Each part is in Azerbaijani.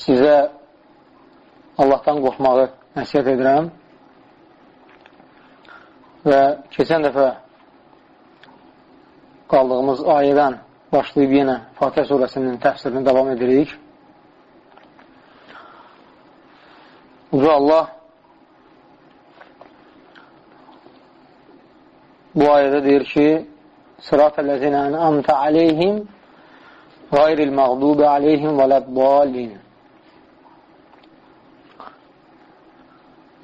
sizə Allahdan qorxmağı nəsiyyət edirəm və keçən dəfə qaldığımız ayədən başlayıb yenə Fatihə surəsinin təfsirini davam edirik. Uca Allah bu ayədə deyir ki, Sırat-ələzinə ənəmtə aleyhim qayril məğdubi aleyhim və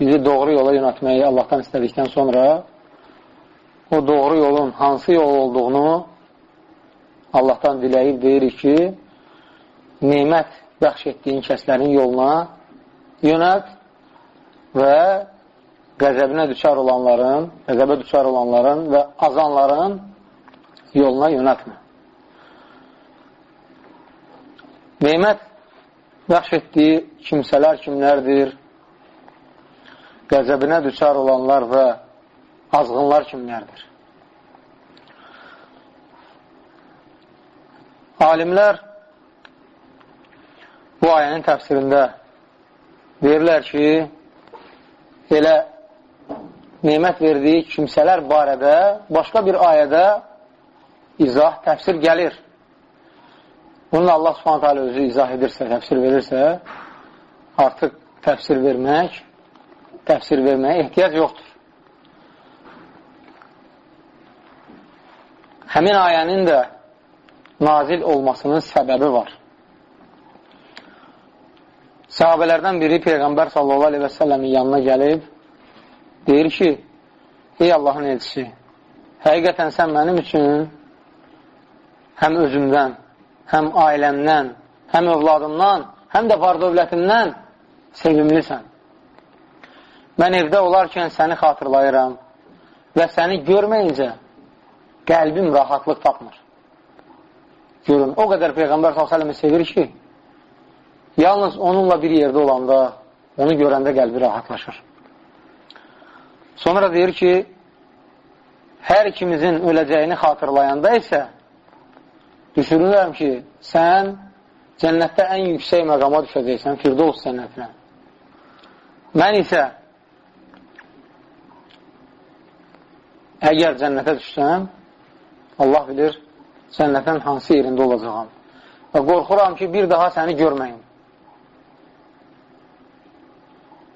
bizi doğru yola yönətməyi Allahdan istədikdən sonra o doğru yolun hansı yol olduğunu Allahdan diləyib deyirik ki, neymət bəxş etdiyin kəslərin yoluna yönət və qəzəbinə düşər olanların, qəzəbə düşər olanların və azanların yoluna yönətmə. Neymət bəxş etdiyi kimsələr kimlərdir? Qəzəbinə düşər olanlar və azğınlar kimlərdir? Alimlər bu ayənin təfsirində deyirlər ki, elə nemət verdiyi kimsələr barədə başqa bir ayədə izah, təfsir gəlir. Bununla Allah subhanət hələ özü izah edirsə, təfsir verirsə, artıq təfsir vermək, təfsir verməyə ehtiyac yoxdur. Həmin ayənin də nazil olmasının səbəbi var. Sahabələrdən biri Peyğəmbər sallallahu aleyhi və səlləmin yanına gəlib, deyir ki, ey Allahın elçisi, həqiqətən sən mənim üçün həm özümdən, həm ailəmdən, həm övladımdan, həm də var dövlətimdən sevimlisən. Mən evdə olarkən səni xatırlayıram və səni görməyincə qəlbim rahatlıq tapmır. Görün, o qədər Peyğəmbər s.ə.v sevir ki, yalnız onunla bir yerdə olanda, onu görəndə qəlbi rahatlaşır. Sonra deyir ki, hər ikimizin öləcəyini xatırlayanda isə düşünürəm ki, sən cənnətdə ən yüksək məqama düşəcəksən, Firdovs cənnətinə. Mən isə əgər cənnətə düşsəm, Allah bilir, cənnətin hansı yerində olacağam. Və qorxuram ki, bir daha səni görməyim.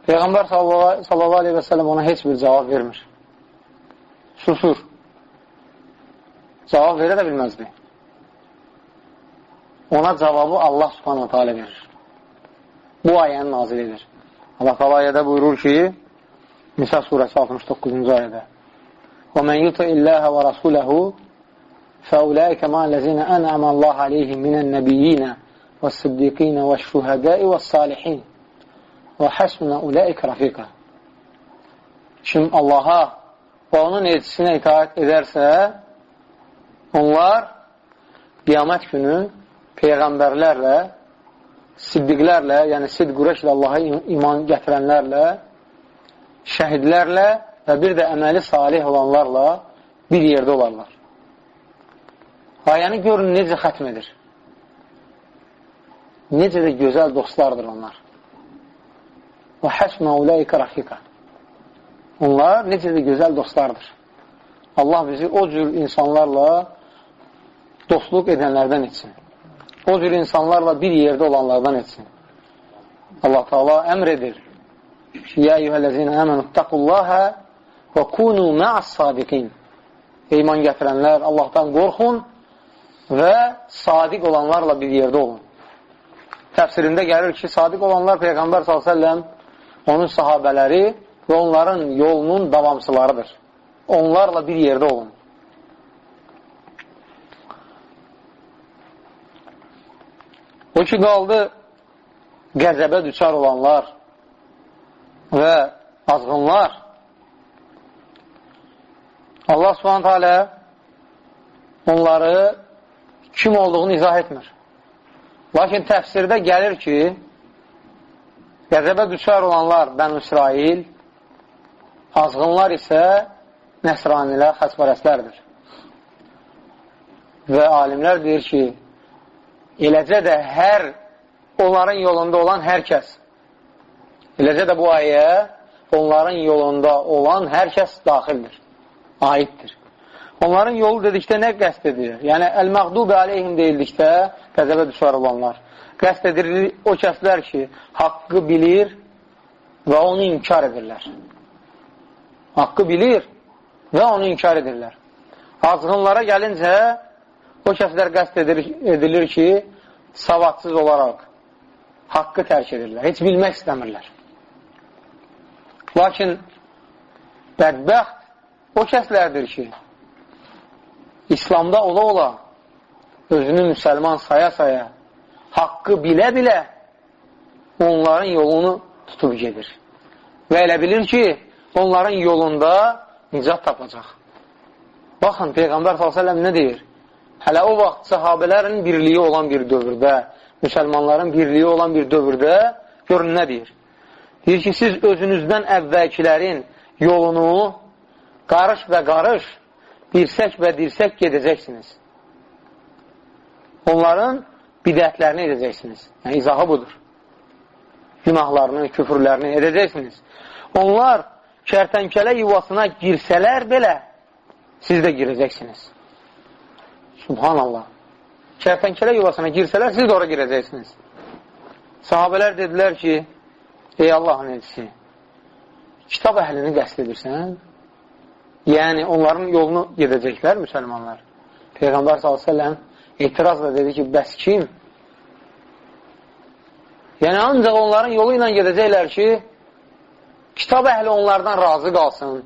Peyğəmbər sallallahu aleyhi və sələm ona heç bir cavab vermir. Susur. Cavab verə də bilməzdi. Ona cavabı Allah subhanahu teala verir. Bu ayəni nazil edir. Allah təala ayədə buyurur ki, Nisa surəsi 69-cu ayədə وَمَنْ يُطِعِ اللَّهَ وَرَسُولَهُ فَأُولَٰئِكَ مَعَ الَّذِينَ أَنْعَمَ اللَّهُ عَلَيْهِمْ مِنَ النَّبِيِّينَ وَالصِّدِّيقِينَ وَالشُّهَدَاءِ وَالصَّالِحِينَ وَحَسْنَ أُولَٰئِكَ رَفِيقًا Kim Allaha və onun elçisinə itaat edərsə, onlar qiyamət günü peyğəmbərlərlə, siddiqlərlə, yəni sidqurəşlə Allaha iman gətirənlərlə, şəhidlərlə və bir də əməli salih olanlarla bir yerdə olarlar. Ayəni görün, necə xətm edir. Necə də gözəl dostlardır onlar. Və həsmə uləykə rəfiqə. Onlar necə də gözəl dostlardır. Allah bizi o cür insanlarla dostluq edənlərdən etsin. O cür insanlarla bir yerdə olanlardan etsin. Allah Taala əmr edir. Ya eyyuhellezine amenu ittaqullaha və kunu ma'as sadiqin. İman gətirənlər Allahdan qorxun və sadiq olanlarla bir yerdə olun. Təfsirində gəlir ki, sadiq olanlar Peyğəmbər s.ə.v onun sahabələri və onların yolunun davamçılarıdır. Onlarla bir yerdə olun. O ki, qaldı qəzəbə düşər olanlar və azğınlar Allah subhanət hələ onları kim olduğunu izah etmir. Lakin təfsirdə gəlir ki, qəzəbə düşər olanlar Bən İsrail, azğınlar isə nəsranilər, xəsbərəslərdir. Və alimlər deyir ki, eləcə də hər onların yolunda olan hər kəs, eləcə də bu ayə onların yolunda olan hər kəs daxildir, aiddir. Onların yolu dedikdə nə qəst edir? Yəni, əl-məqdubi aleyhim deyildikdə qəzəbə düşər olanlar. Qəst edilir o kəslər ki, haqqı bilir və onu inkar edirlər. Haqqı bilir və onu inkar edirlər. Azğınlara gəlincə, o kəslər qəst edilir, edilir ki, savadsız olaraq haqqı tərk edirlər. Heç bilmək istəmirlər. Lakin bədbəxt o kəslərdir ki, İslamda ola-ola özünü müsəlman saya-saya haqqı bilə-bilə onların yolunu tutub gedir. Və elə bilir ki, onların yolunda nicat tapacaq. Baxın, Peyğəmbər s.ə.v nə deyir? Hələ o vaxt sahabələrin birliyi olan bir dövrdə, müsəlmanların birliyi olan bir dövrdə görün nə deyir? Deyir ki, siz özünüzdən əvvəlkilərin yolunu qarış və qarış, dirsək və dirsək gedəcəksiniz. Onların bidətlərini edəcəksiniz. Yəni, izahı budur. Günahlarını, küfürlərini edəcəksiniz. Onlar kərtənkələ yuvasına girsələr belə, siz də girəcəksiniz. Subhanallah. Kərtənkələ yuvasına girsələr, siz də ora girəcəksiniz. Sahabələr dedilər ki, ey Allahın elçisi, kitab əhlini qəst edirsən, yəni onların yolunu gedəcəklər müsəlmanlar. Peyğəmbər s.ə.v etirazla dedi ki, bəs kim? Yəni, ancaq onların yolu ilə gedəcəklər ki, kitab əhli onlardan razı qalsın.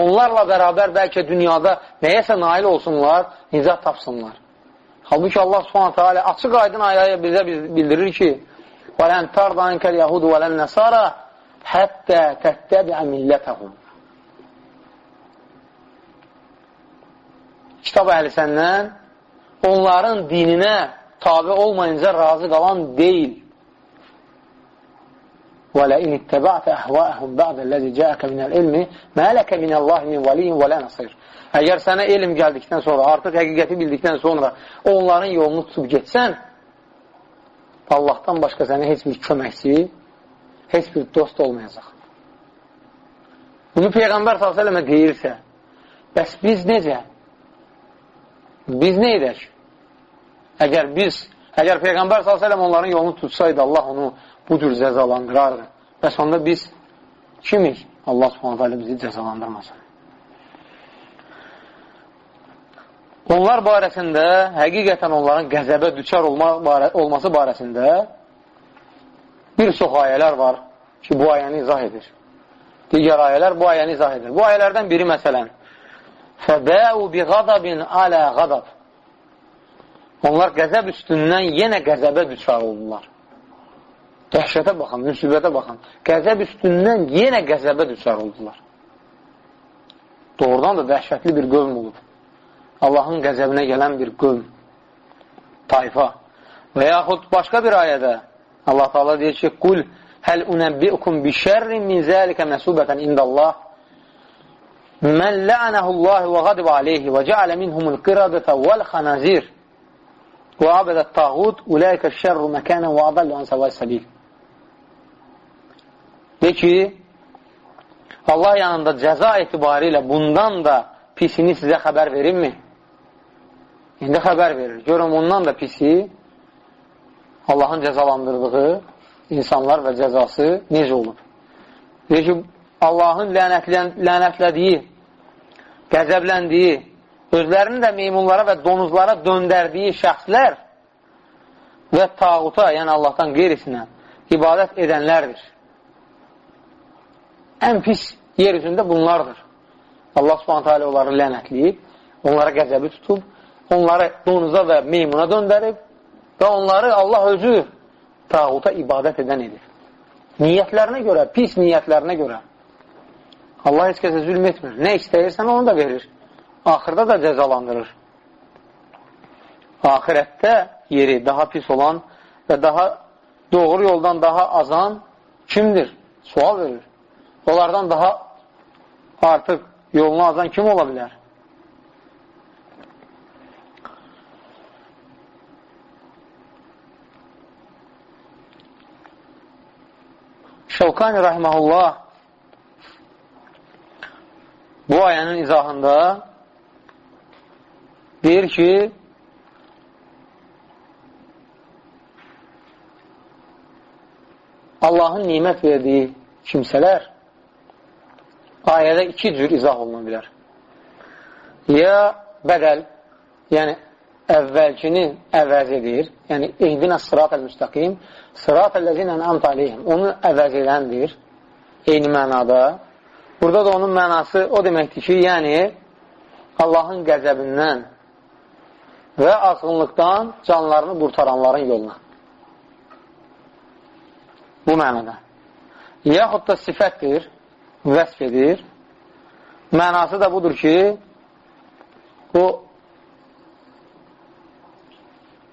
Onlarla bərabər bəlkə dünyada nəyəsə nail olsunlar, nicat tapsınlar. Halbuki Allah subhanətə alə açıq aydın ayaya bizə bildirir ki, وَلَنْ تَرْضَ عَنْكَ الْيَهُدُ وَلَنْ نَسَارَ حَتَّى تَتَّبِعَ مِلَّتَهُمْ Kitab əhli səndən onların dininə tabi olmayınca razı qalan deyil. وَلَئِنِ اتَّبَعْتَ أَحْوَاءَهُمْ بَعْدَ الَّذِي جَاءَكَ مِنَ الْعِلْمِ مَا لَكَ مِنَ اللّٰهِ مِنْ وَلِيٍّ وَلَا نَصِيرٍ Əgər sənə elm gəldikdən sonra, artıq həqiqəti bildikdən sonra onların yolunu tutub getsən, Allahdan başqa sənə heç bir köməkçi, heç bir dost olmayacaq. Bunu Peyğəmbər s.ə.və deyirsə, bəs biz necə? Biz nə edək? Əgər biz, əgər Peyğəmbər s.ə.v onların yolunu tutsaydı, Allah onu bu cür cəzalandırardı. Bəs onda biz kimik? Allah s.ə.v bizi cəzalandırmasın. Onlar barəsində, həqiqətən onların qəzəbə düçar olma, barə, olması barəsində bir çox ayələr var ki, bu ayəni izah edir. Digər ayələr bu ayəni izah edir. Bu ayələrdən biri məsələn, Fəbəu bi qadabin alə qadab Onlar qəzəb üstündən yenə qəzəbə düçar oldular. Dəhşətə baxın, müsibətə baxın. Qəzəb üstündən yenə qəzəbə düçar oldular. Doğrudan da dəhşətli bir qövm olub. Allahın qəzəbinə gələn bir qövm, tayfa. Və yaxud başqa bir ayədə Allah Taala deyir ki, "Qul həl unəbbiukum bi şerrin min zəlikə məsubatan indallah" Mən la'anəhullah və qadib aleyhi və cəalə minhumul qiradətə vəl xanazir və abədət tağud uləykə şərru məkənən və adallu an səvay səbil. De ki, Allah yanında cəza etibarilə bundan da pisini sizə xəbər verirmi? İndi xəbər verir. Görün, bundan da pisi Allahın cəzalandırdığı insanlar və cəzası necə olub? Deyir ki, Allahın lənətlədiyi, qəzəbləndiyi, özlərini də meymunlara və donuzlara döndərdiyi şəxslər və tağuta, yəni Allahdan qeyrisinə ibadət edənlərdir. Ən pis yer üzündə bunlardır. Allah subhanətə alə onları lənətləyib, onlara qəzəbi tutub, onları donuza və meymuna döndərib və onları Allah özü tağuta ibadət edən edir. Niyyətlərinə görə, pis niyyətlərinə görə. Allah heç kəsə zülm etmir. Nə istəyirsən onu da verir. Axırda da cəzalandırır. Ahirətdə yeri daha pis olan və daha doğru yoldan daha azan kimdir? Sual verir. Onlardan daha artıq yolunu azan kim ola bilər? Şevkani Rahiməhullah bu ayənin izahında deyir ki, Allahın nimət verdiyi kimsələr ayədə iki cür izah oluna bilər. Ya bədəl, yəni əvvəlkini əvəz edir, yəni ehdinə sırat əl-müstəqim, sırat əl-ləzinə əmt aleyhim, onu əvəz edəndir, eyni mənada. Burada da onun mənası o deməkdir ki, yəni Allahın qəzəbindən və azğınlıqdan canlarını qurtaranların yoluna. Bu mənada. Yaxud da sifətdir, vəsf edir. Mənası da budur ki, bu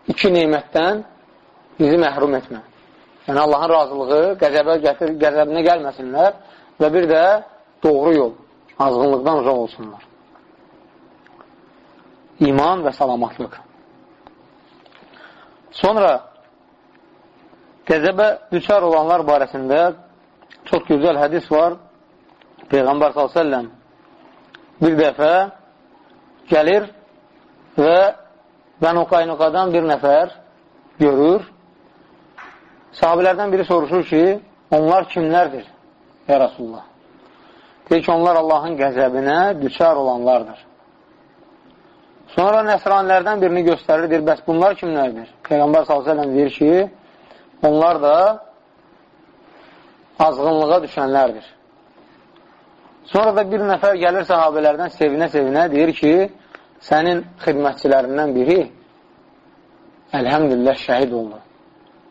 iki neymətdən bizi məhrum etmə. Yəni, Allahın razılığı, qəzəbə gətir, qəzəbinə gəlməsinlər və bir də doğru yol, azğınlıqdan uzaq olsunlar. İman və salamatlıq. Sonra qəzəbə düçar olanlar barəsində çox gözəl hədis var. Peyğəmbər s.ə.v bir dəfə gəlir və Bənu Qaynuqadan bir nəfər görür. Sahabilərdən biri soruşur ki, onlar kimlərdir? Ya Rasulullah. Deyir ki, onlar Allahın qəzəbinə düçar olanlardır. Sonra nəsranilərdən birini göstərir, deyir, bəs bunlar kimlərdir? Peyğəmbər s.ə.v deyir ki, onlar da azğınlığa düşənlərdir. Sonra da bir nəfər gəlir sahabələrdən sevinə-sevinə deyir ki, sənin xidmətçilərindən biri əlhəmdülillah şəhid oldu.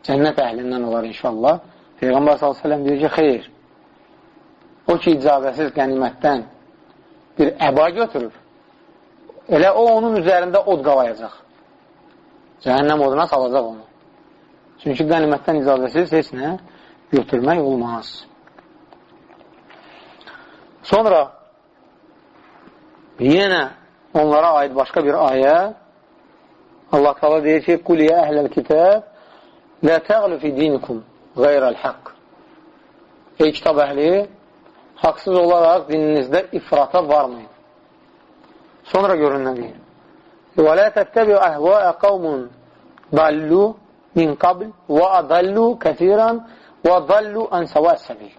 Cənnət əhlindən olar inşallah. Peyğəmbər s.ə.v deyir ki, xeyr. O ki, icazəsiz qənimətdən bir əba götürür. Elə o onun üzərində od qalayacaq. Cəhənnəm oduna salacaq onu. Çünki qənimətdən icazəsiz heç nə götürmək olmaz. Sonra yenə onlara aid başqa bir ayə Allah Taala deyir ki: "Qul ya əhləl kitab la təğlu fi dinikum qeyrəl haqq." Ey kitab əhli, haqsız olaraq dininizdə ifrata varmayın. Sonra görün nə deyir. Və la təttəbi'u əhva'ə qavmun dallu min qabl və adallu kəsiran və dallu ən səvə səbil.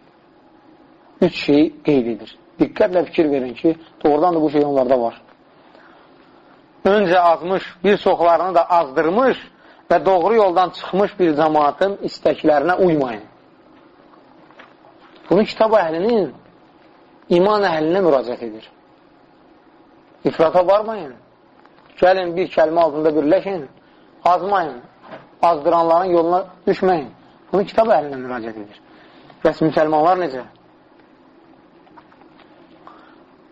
Üç şey qeyd edir. Diqqətlə fikir verin ki, doğrudan da bu şey onlarda var öncə azmış, bir çoxlarını da azdırmış və doğru yoldan çıxmış bir cəmaatın istəklərinə uymayın. Bunu kitab əhlinin iman əhlinə müraciət edir. İfrata varmayın. Gəlin bir kəlmə altında birləşin, azmayın, azdıranların yoluna düşməyin. Bunu kitab əhlinə müraciət edir. Bəs müsəlmanlar necə?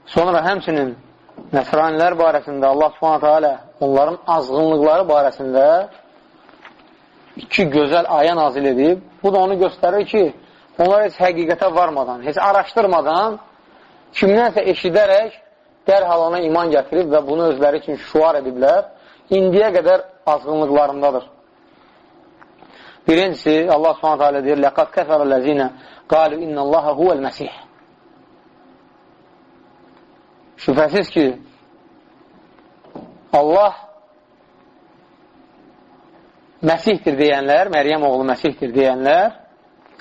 Sonra həmçinin Nəsranilər barəsində Allah subhanətə alə onların azğınlıqları barəsində iki gözəl ayə nazil edib. Bu da onu göstərir ki, onlar heç həqiqətə varmadan, heç araşdırmadan kimdənsə eşidərək dərhal ona iman gətirib və bunu özləri üçün şuar ediblər. İndiyə qədər azğınlıqlarındadır. Birincisi, Allah subhanətə alə deyir, لَقَدْ كَفَرَ الَّذِينَ قَالُوا إِنَّ اللَّهَ هُوَ الْمَسِيحِ Şübhəsiz ki, Allah Məsihdir deyənlər, Məryəm oğlu Məsihdir deyənlər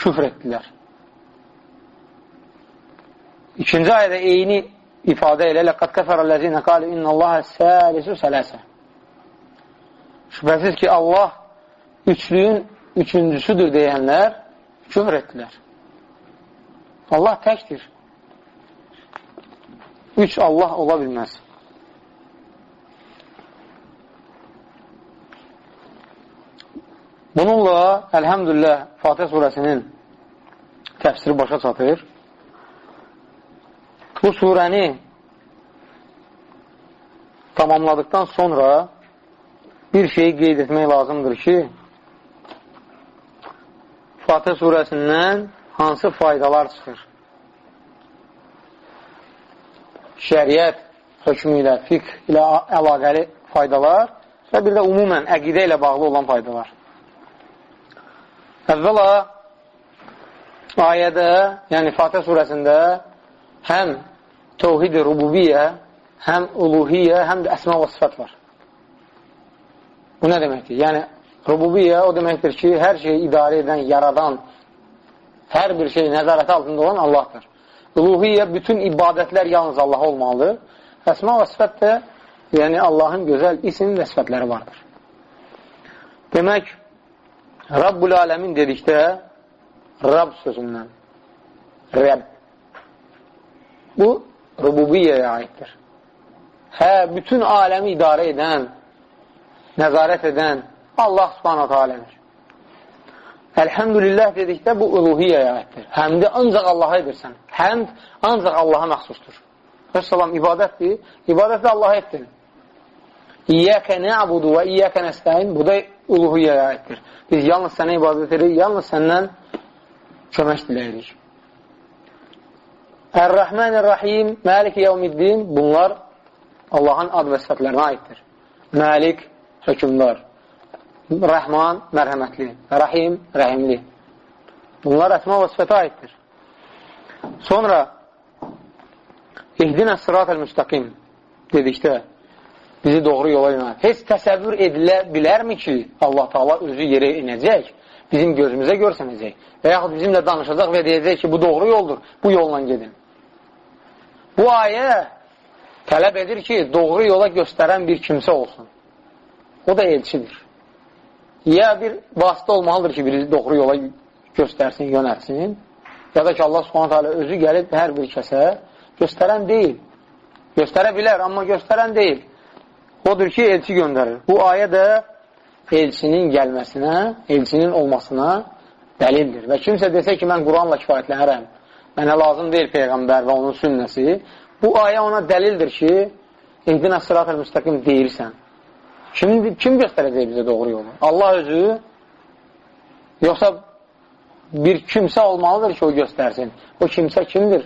küfr etdilər. İkinci ayədə eyni ifadə ilə لَقَدْ كَفَرَ الَّذِينَ قَالُ إِنَّ اللّٰهَ سَالِسُ سَلَاسَ Şübhəsiz ki, Allah üçlüyün üçüncüsüdür deyənlər küfr etdilər. Allah təkdir. Üç Allah ola bilməz. Bununla, əlhəmdülillah, Fatih surəsinin təfsiri başa çatır. Bu surəni tamamladıktan sonra bir şeyi qeyd etmək lazımdır ki, Fatih surəsindən hansı faydalar çıxır? Şəriət hökmü ilə, fiqh ilə əlaqəli faydalar və bir də umumən əqidə ilə bağlı olan faydalar. Əvvəla ayədə, yəni Fatih surəsində həm təvhid-i rububiyyə, həm uluhiyyə, həm də əsma və sifət var. Bu nə deməkdir? Yəni, rububiyyə o deməkdir ki, hər şeyi idarə edən, yaradan, hər bir şey nəzarəti altında olan Allahdır. Uluhiyyə, bütün ibadətlər yalnız Allah olmalıdır. Əsma və sifət də, yəni Allahın gözəl isim və sifətləri vardır. Demək, Rabbul aləmin dedikdə Rab sözündən Rəbb bu rububiyyəyə aiddir. Hə, bütün aləmi idarə edən, nəzarət edən Allah subhanətə alədir. Əlhəmdülillah dedikdə bu uluhiyyəyə aiddir. Həmdi ancaq Allaha edirsən. Həmd ancaq Allaha məxsusdur. Rəssalam ibadətdir. İbadət də Allaha etdin. İyyəkə nə'budu və iyyəkə nəstəyin bu da uluhiyyəyə aiddir. Biz yalnız sənə ibadət edirik, yalnız səndən kömək diləyirik. Ər-Rəhmanir-Rahim, Məlik Yevmiddin bunlar Allahın ad və sifətlərinə aiddir. Məlik, hökumdar. Rəhman, mərhəmətli. Rahim, rəhimli. Bunlar əsma və sifətə aiddir. Sonra İhdinə sırat-əl-müstəqim dedikdə bizi doğru yola yönəlir. Heç təsəvvür edilə bilərmi ki, Allah Taala özü yerə inəcək, bizim gözümüzə görsənəcək və yaxud bizimlə danışacaq və deyəcək ki, bu doğru yoldur, bu yolla gedin. Bu ayə tələb edir ki, doğru yola göstərən bir kimsə olsun. O da elçidir. Ya bir vasitə olmalıdır ki, biri doğru yola göstərsin, yönətsin, ya da ki, Allah subhanət hələ özü gəlib hər bir kəsə göstərən deyil. Göstərə bilər, amma göstərən deyil odur ki, elçi göndərir. Bu ayə də elçinin gəlməsinə, elçinin olmasına dəlildir. Və kimsə desə ki, mən Quranla kifayətlənərəm, mənə lazım deyil Peyğəmbər və onun sünnəsi, bu ayə ona dəlildir ki, ehdinə sırat-ül müstəqim deyirsən. Kim, kim göstərəcək bizə doğru yolu? Allah özü, yoxsa bir kimsə olmalıdır ki, o göstərsin. O kimsə kimdir?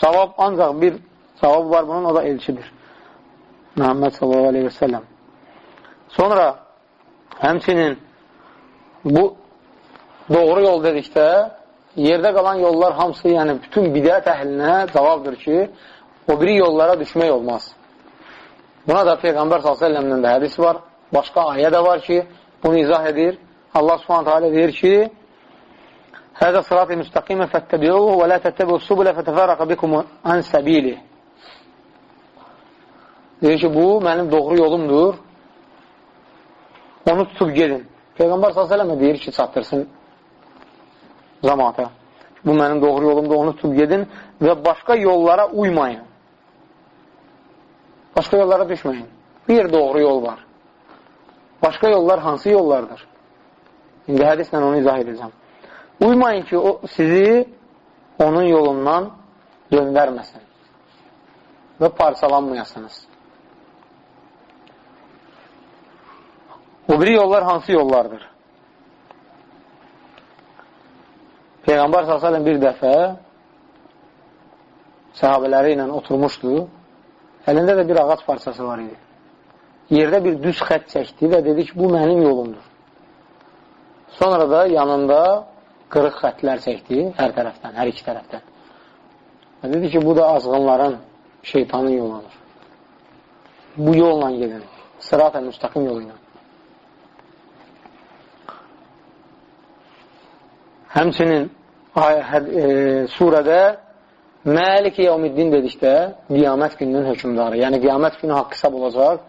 Cavab ancaq bir cavab var bunun, o da elçidir. Məhəmməd sallallahu aleyhi və səlləm. Sonra həmçinin bu doğru yol dedikdə yerdə qalan yollar hamısı, yəni bütün bidət əhlinə cavabdır ki, o biri yollara düşmək olmaz. Buna da Peyğəmbər s.ə.v-dən də hədis var, başqa ayə də var ki, bunu izah edir. Allah alə deyir ki, Həzə sırat-ı müstəqimə fəttəbiuhu və lə təttəbiu subulə fətəfərəqə bikum ən səbili. Deyir ki, bu mənim doğru yolumdur. Onu tutub gedin. Peyğəmbər s.ə.və deyir ki, çatdırsın zamata. Bu mənim doğru yolumdur, onu tutub gedin və başqa yollara uymayın. Başqa yollara düşməyin. Bir doğru yol var. Başqa yollar hansı yollardır? İndi hədislə onu izah edəcəm. Uymayın ki, o sizi onun yolundan döndərməsin və parçalanmayasınız. O biri yollar hansı yollardır? Peyğəmbər s.ə.v bir dəfə səhabələri ilə oturmuşdu. Əlində də bir ağac parçası var idi. Yerdə bir düz xət çəkdi və dedi ki, bu mənim yolumdur. Sonra da yanında qırıq xətlər çəkdi hər tərəfdən, hər iki tərəfdən. Və dedi ki, bu da azğınların, şeytanın yoludur. Bu yolla gedin. Sırat-ı müstəqim yolu ilə. Həmçinin surədə Məlik yevmiddin dedikdə qiyamət gününün hökumdarı, yəni qiyamət günü haqq hesab olacaq,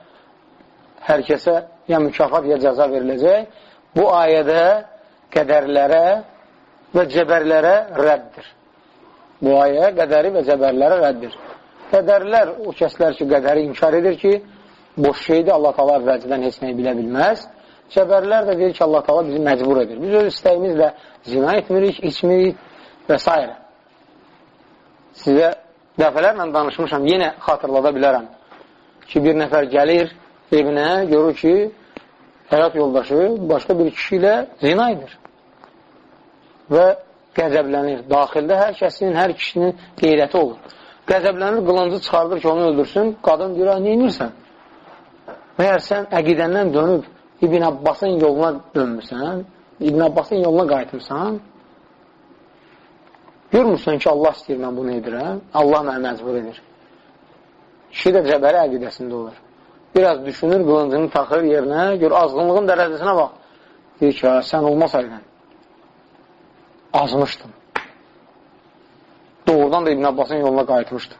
hər kəsə ya mükafat, ya cəza veriləcək. Bu ayədə qədərlərə və cəbərlərə rəddir. Bu ayə qədəri və cəbərlərə rəddir. Qədərlər o kəslər ki, qədəri inkar edir ki, boş şeydir, Allah-u Teala əvvəlcədən heç nəyi bilə bilməz Cəbərlər də deyir ki, Allah taala bizi məcbur edir. Biz öz istəyimizlə zina etmirik, içmirik və s. Sizə dəfələrlə danışmışam, yenə xatırlada bilərəm ki, bir nəfər gəlir evinə, görür ki, həyat yoldaşı başqa bir kişi ilə zina edir və qəzəblənir. Daxildə hər kəsin, hər kişinin qeyrəti olur. Qəzəblənir, qılıncı çıxardır ki, onu öldürsün. Qadın deyir, nə inirsən? Məyər sən əqidəndən dönüb İbn Abbasın yoluna dönmürsən, İbn Abbasın yoluna qayıtmırsan, görmürsən ki, Allah istəyir mən bunu edirəm, Allah mənə məcbur edir. Kişi də cəbəri əqidəsində olur. Biraz düşünür, qılıncını taxır yerinə, gör, azğınlığın dərəcəsinə bax. Deyir ki, sən olmasaydın, azmışdım. Doğrudan da İbn Abbasın yoluna qayıtmışdım.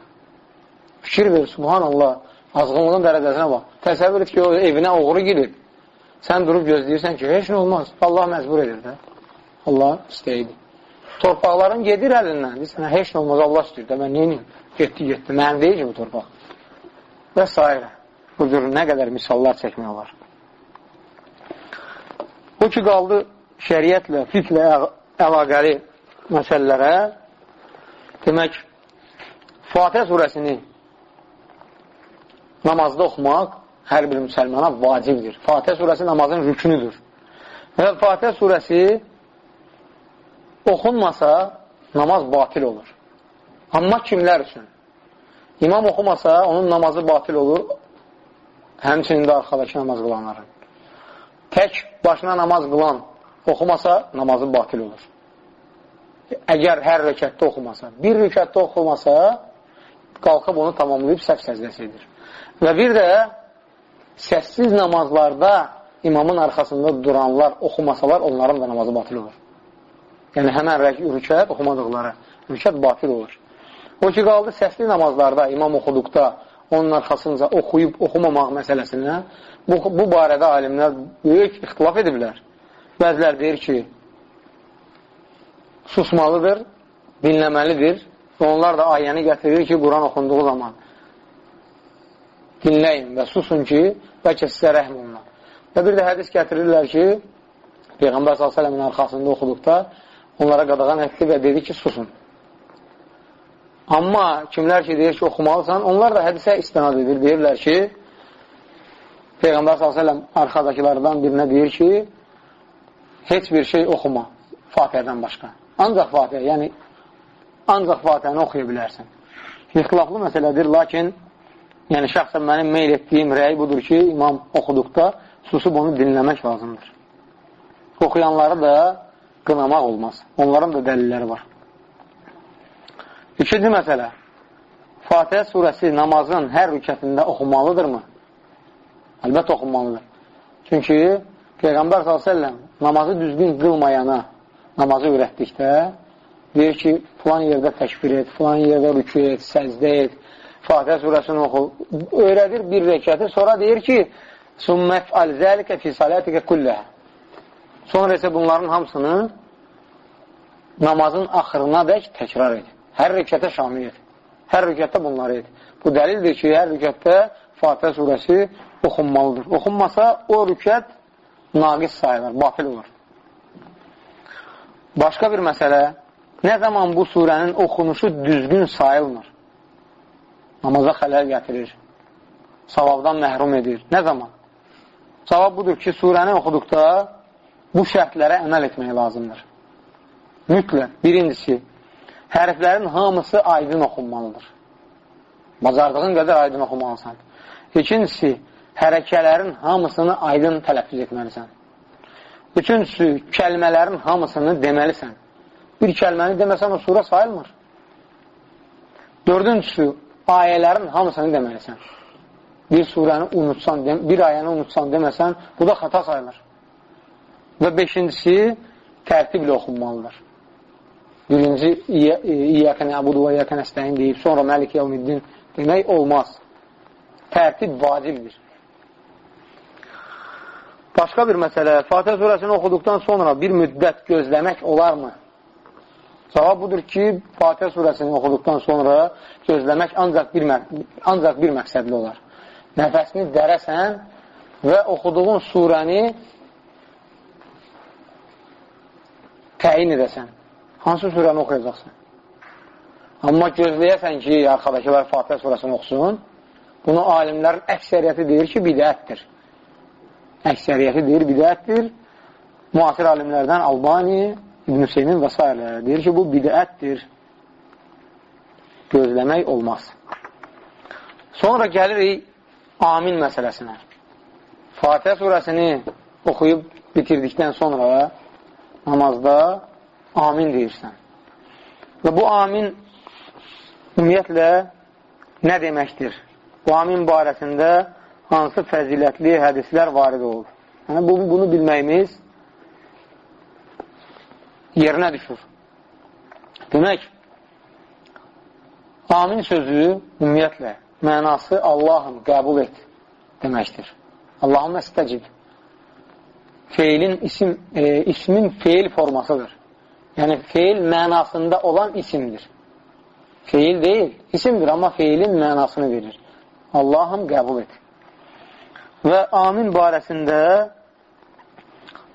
Fikir verir, subhanallah, azğınlığın dərəcəsinə bax. Təsəvvür et ki, o evinə oğru girib. Sən durub gözləyirsən ki, heç nə olmaz. Allah məcbur edir də. Allah istəyir. Torpaqların gedir əlindən. Deyir, sənə heç nə olmaz, Allah istəyir də. Mən neyim? Getdi, getdi. Mənim deyil ki, bu torpaq. Və s. Bu cür nə qədər misallar çəkmək olar. Bu ki, qaldı şəriətlə, fiqlə əlaqəli məsələlərə. Demək, Fatihə surəsini namazda oxumaq hər bir müsəlmana vacibdir. Fatihə surəsi namazın rükünüdür. Və Fatihə surəsi oxunmasa namaz batil olur. Amma kimlər üçün? İmam oxumasa onun namazı batil olur, həmçinin də arxadakı namaz qılanların. Tək başına namaz qılan oxumasa namazı batil olur. Əgər hər rəkətdə oxumasa, bir rəkətdə oxumasa qalxıb onu tamamlayıb səhv səzdəsi edir. Və bir də səssiz namazlarda imamın arxasında duranlar oxumasalar, onların da namazı batil olur. Yəni, həmən rükət oxumadıqları rükət batil olur. O ki, qaldı səsli namazlarda, imam oxuduqda onun arxasınca oxuyub oxumamaq məsələsinə bu, bu barədə alimlər böyük ixtilaf ediblər. Bəzilər deyir ki, susmalıdır, dinləməlidir və onlar da ayəni gətirir ki, Quran oxunduğu zaman dinləyin və susun ki, bəlkə sizə rəhm olunur. Və bir də hədis gətirirlər ki, Peyğəmbər s.ə.v-in arxasında oxuduqda onlara qadağan etdi və dedi ki, susun. Amma kimlər ki, deyir ki, oxumalısan, onlar da hədisə istinad edir. Deyirlər ki, Peyğəmbər s.ə.v arxadakilərdən birinə deyir ki, heç bir şey oxuma Fatihədən başqa. Ancaq Fatihə, yəni ancaq Fatihəni oxuya bilərsən. İxtilaflı məsələdir, lakin Yəni, şəxsən mənim meyl etdiyim rəy budur ki, imam oxuduqda susub onu dinləmək lazımdır. Oxuyanları da qınamaq olmaz. Onların da dəlilləri var. İkinci məsələ. Fatihə surəsi namazın hər rükətində oxunmalıdırmı? Əlbət oxunmalıdır. Çünki Peyğəmbər s.ə.v namazı düzgün qılmayana namazı öyrətdikdə deyir ki, filan yerdə təkbir et, filan yerdə rükü et, səcdə et, Fatihə surəsini oxu. Öyrədir bir rəkəti, sonra deyir ki, Sümmət'al zəlikə fi salətikə kulləhə. Sonra isə bunların hamısını namazın axırına dək təkrar et. Hər rəkətə şamil et. Hər rəkətdə bunları et. Bu dəlildir ki, hər rəkətdə Fatihə surəsi oxunmalıdır. Oxunmasa o rükət naqis sayılır, batil olur. Başqa bir məsələ, nə zaman bu surənin oxunuşu düzgün sayılmır? Namaza xələl gətirir, savabdan məhrum edir. Nə zaman? Savab budur ki, surəni oxuduqda bu şərtlərə əməl etmək lazımdır. Mütləq, birincisi, hərflərin hamısı aydın oxunmalıdır. Bacardığın qədər aydın oxumalısan. İkincisi, hərəkələrin hamısını aydın tələffüz etməlisən. Üçüncüsü, kəlmələrin hamısını deməlisən. Bir kəlməni deməsən, o surə sayılmır. Dördüncüsü, ayələrin hamısını deməlisən. Bir surəni unutsan, bir ayəni unutsan deməsən, bu da xata sayılır. Və beşincisi, tərtiblə oxunmalıdır. Birinci, İyyəkən əbudu və İyyəkən əstəyin deyib, sonra Məlik Yevmiddin demək olmaz. Tərtib vacibdir. Başqa bir məsələ, Fatihə surəsini oxuduqdan sonra bir müddət gözləmək olarmı? Savab budur ki, Fatihə surəsini oxuduqdan sonra gözləmək ancaq bir, ancaq bir məqsədli olar. Nəfəsini dərəsən və oxuduğun surəni təyin edəsən. Hansı surəni oxuyacaqsan? Amma gözləyəsən ki, arxadakılar Fatihə surəsini oxusun, bunu alimlərin əksəriyyəti deyir ki, bidətdir. Əksəriyyəti deyir, bidətdir. Müasir alimlərdən Albani, İbn Hüseynin və s. deyir ki, bu bidətdir. Gözləmək olmaz. Sonra gəlirik amin məsələsinə. Fatihə surəsini oxuyub bitirdikdən sonra namazda amin deyirsən. Və bu amin ümumiyyətlə nə deməkdir? Bu amin barəsində hansı fəzilətli hədislər varid olur? Yəni, bu, bunu bilməyimiz yerinə düşür. Demək, amin sözü ümumiyyətlə mənası Allahım qəbul et deməkdir. Allahım əstəcib. Feilin isim, e, ismin feil formasıdır. Yəni, feil mənasında olan isimdir. Feil deyil, isimdir, amma feilin mənasını verir. Allahım qəbul et. Və amin barəsində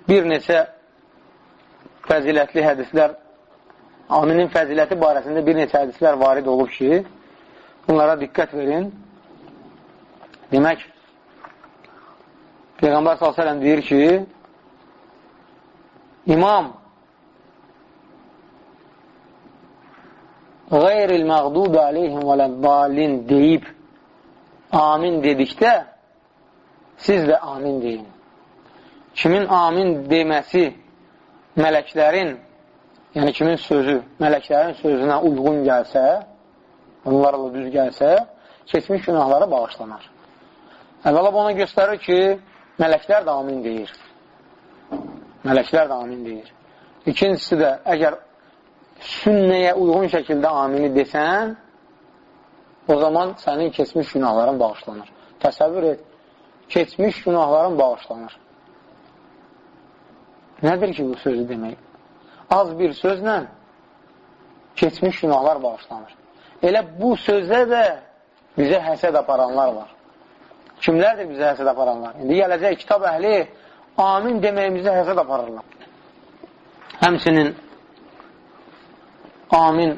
bir neçə fəzilətli hədislər, aminin fəziləti barəsində bir neçə hədislər varid olub ki, bunlara diqqət verin. Demək, Peyğəmbər s.ə.v deyir ki, imam qeyril məqdubi aleyhim və ləddalin deyib amin dedikdə siz də amin deyin. Kimin amin deməsi mələklərin, yəni kimin sözü mələklərin sözünə uyğun gəlsə, onlarla düz gəlsə, keçmiş günahları bağışlanar. Əvvəla ona göstərir ki, mələklər də amin deyir. Mələklər də amin deyir. İkincisi də, əgər sünnəyə uyğun şəkildə amini desən, o zaman sənin keçmiş günahların bağışlanır. Təsəvvür et, keçmiş günahların bağışlanır. Nədir ki, bu sözü demək? Az bir sözlə keçmiş günahlar bağışlanır. Elə bu sözdə də bizə həsəd aparanlar var. Kimlərdir bizə həsəd aparanlar? İndi gələcək kitab əhli amin deməyimizə həsəd aparırlar. Həmsinin amin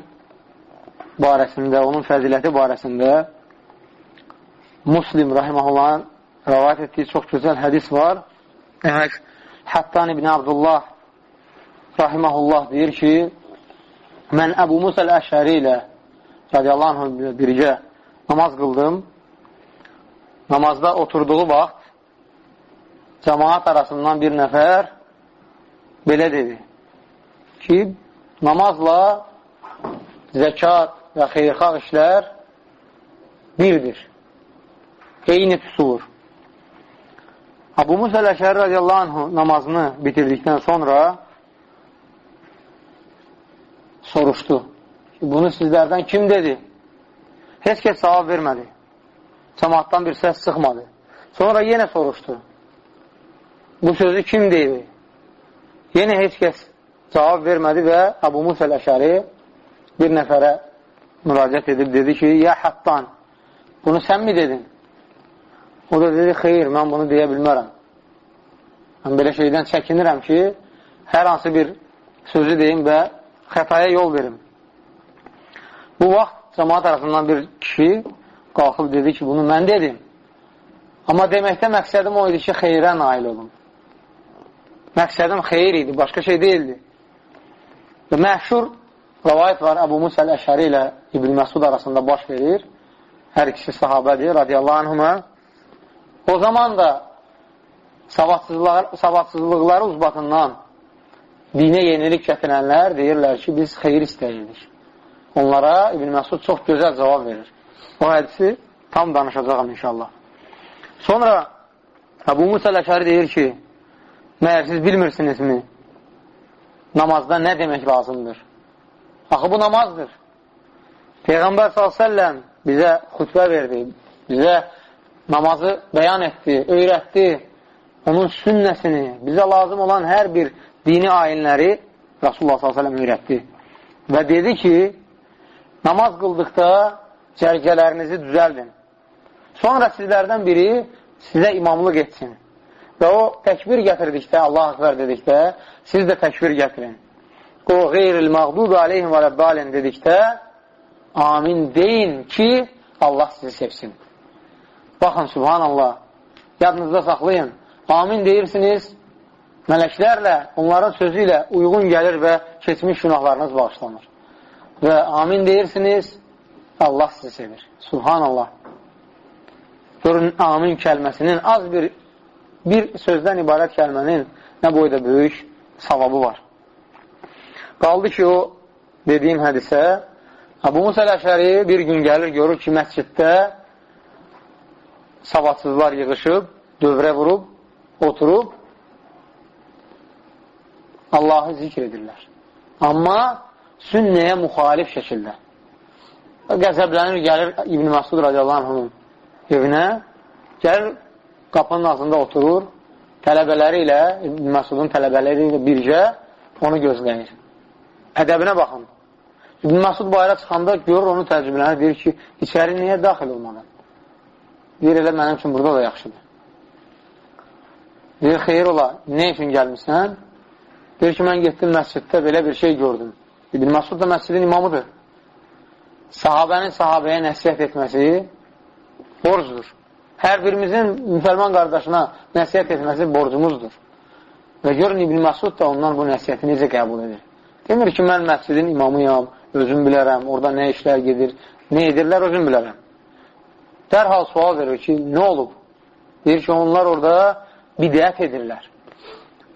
barəsində, onun fəziləti barəsində Muslim rahiməhullahın rəvayət etdiyi çox gözəl hədis var. Demək, Həttan ibn Abdullah rahiməhullah deyir ki, mən Əbu Musa əl-Əşəri ilə radiyallahu anh birgə namaz qıldım. Namazda oturduğu vaxt cəmaat arasından bir nəfər belə dedi ki, namazla zəkat və xeyrxalq işlər birdir. Eyni tusulur. Abu Musa Ləşəri radiyallahu anh namazını bitirdikdən sonra soruşdu. Bunu sizlərdən kim dedi? Heç kəs cavab vermədi. Cəmatdan bir səs çıxmadı. Sonra yenə soruşdu. Bu sözü kim deyir? Yenə heç kəs cavab vermədi və Abu Musa Ləşəri bir nəfərə müraciət edib dedi ki, ya Hattan, bunu sən mi dedin? O da dedi, xeyr, mən bunu deyə bilmərəm. Mən belə şeydən çəkinirəm ki, hər hansı bir sözü deyim və xətaya yol verim. Bu vaxt cəmaat arasından bir kişi qalxıb dedi ki, bunu mən dedim. Amma deməkdə məqsədim o idi ki, xeyrə nail olum. Məqsədim xeyir idi, başqa şey deyildi. Və məhşur Rəvayət var, Əbu Musa əl-Əşəri ilə İbn Məsud arasında baş verir. Hər ikisi sahabədir, radiyallahu anhümə. O zaman da savadsızlıqlar, savadsızlıqları uzbatından dinə yenilik gətirənlər deyirlər ki, biz xeyir istəyirdik. Onlara İbn Məsud çox gözəl cavab verir. O hədisi tam danışacaqam inşallah. Sonra Əbu Musa əl-Əşəri deyir ki, məyər siz bilmirsinizmi namazda nə demək lazımdır? Axı bu namazdır. Peyğəmbər s.ə.v bizə xütbə verdi, bizə namazı bəyan etdi, öyrətdi, onun sünnəsini, bizə lazım olan hər bir dini ayinləri Rasulullah s.ə.v öyrətdi. Və dedi ki, namaz qıldıqda cərgələrinizi düzəldin. Sonra sizlərdən biri sizə imamlıq etsin. Və o təkbir gətirdikdə, Allah akbar dedikdə, siz də təkbir gətirin. o qeyril məqdubi aleyhim və rəbbəlin dedikdə amin deyin ki, Allah sizi sevsin. Baxın, subhanallah, yadınızda saxlayın. Amin deyirsiniz, mələklərlə, onların sözü ilə uyğun gəlir və keçmiş günahlarınız bağışlanır. Və amin deyirsiniz, Allah sizi sevir. Subhanallah. Görün, amin kəlməsinin az bir bir sözdən ibarət kəlmənin nə boyda böyük savabı var. Qaldı ki, o dediyim hədisə, Abu Musa Əşəri bir gün gəlir, görür ki, məsciddə savadsızlar yığışıb, dövrə vurub, oturub, Allahı zikr edirlər. Amma sünnəyə müxalif şəkildə. Qəzəblənir, gəlir İbn Məsud radiyallahu anhının evinə, gəlir qapının ağzında oturur, tələbələri ilə, İbn Məsudun tələbələri ilə birgə onu gözləyir. Ədəbinə baxın. İbn Məsud bayra çıxanda görür onu təcrübələnir, deyir ki, içəri niyə daxil olmadan? Deyir, elə mənim üçün burada da yaxşıdır. Deyir, xeyir ola, nə üçün gəlmişsən? Deyir ki, mən getdim məsciddə belə bir şey gördüm. İbn Məsud da məscidin imamıdır. Sahabənin sahabəyə nəsiyyət etməsi borcdur. Hər birimizin müsəlman qardaşına nəsiyyət etməsi borcumuzdur. Və görün, İbn Məsud da ondan bu nəsiyyəti necə qəbul edir. Demir ki, mən məscidin imamıyam, özüm bilərəm, orada nə işlər gedir, nə edirlər, özüm bilərəm. Dərhal sual verir ki, nə olub? Deyir ki, onlar orada bidət edirlər.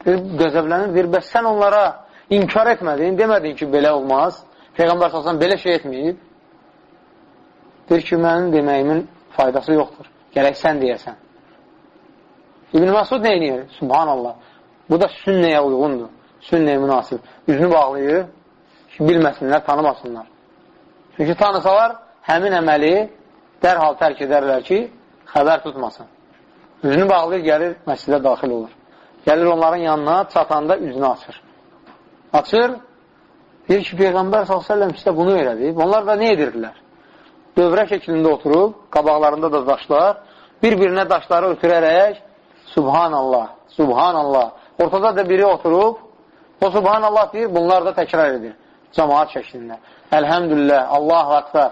Qəzəblənir, deyir, bəs sən onlara inkar etmədin, demədin ki, belə olmaz. Peyğəmbər salsan belə şey etməyib. Deyir ki, mənim deməyimin faydası yoxdur. Gərək sən deyəsən. İbn Məsud nə edir? Subhanallah. Bu da sünnəyə uyğundur. Sünnəyə münasib. Üzünü bağlayır ki, bilməsinlər, tanımasınlar. Çünki tanısalar, həmin əməli dərhal tərk edərlər ki, xəbər tutmasın. Üzünü bağlayır, gəlir, məscidə daxil olur. Gəlir onların yanına, çatanda üzünü açır. Açır, deyir ki, Peyğəmbər s.ə.v sizə bunu öyrədib. Onlar da nə edirdilər? dövrə şəklində oturub, qabaqlarında da daşlar, bir-birinə daşları ötürərək Subhanallah, Subhanallah. Ortada da biri oturub, o Subhanallah deyir, bunlar da təkrar edir. Cəmaat şəklində. Əlhəmdülillah, Allahu Akbar.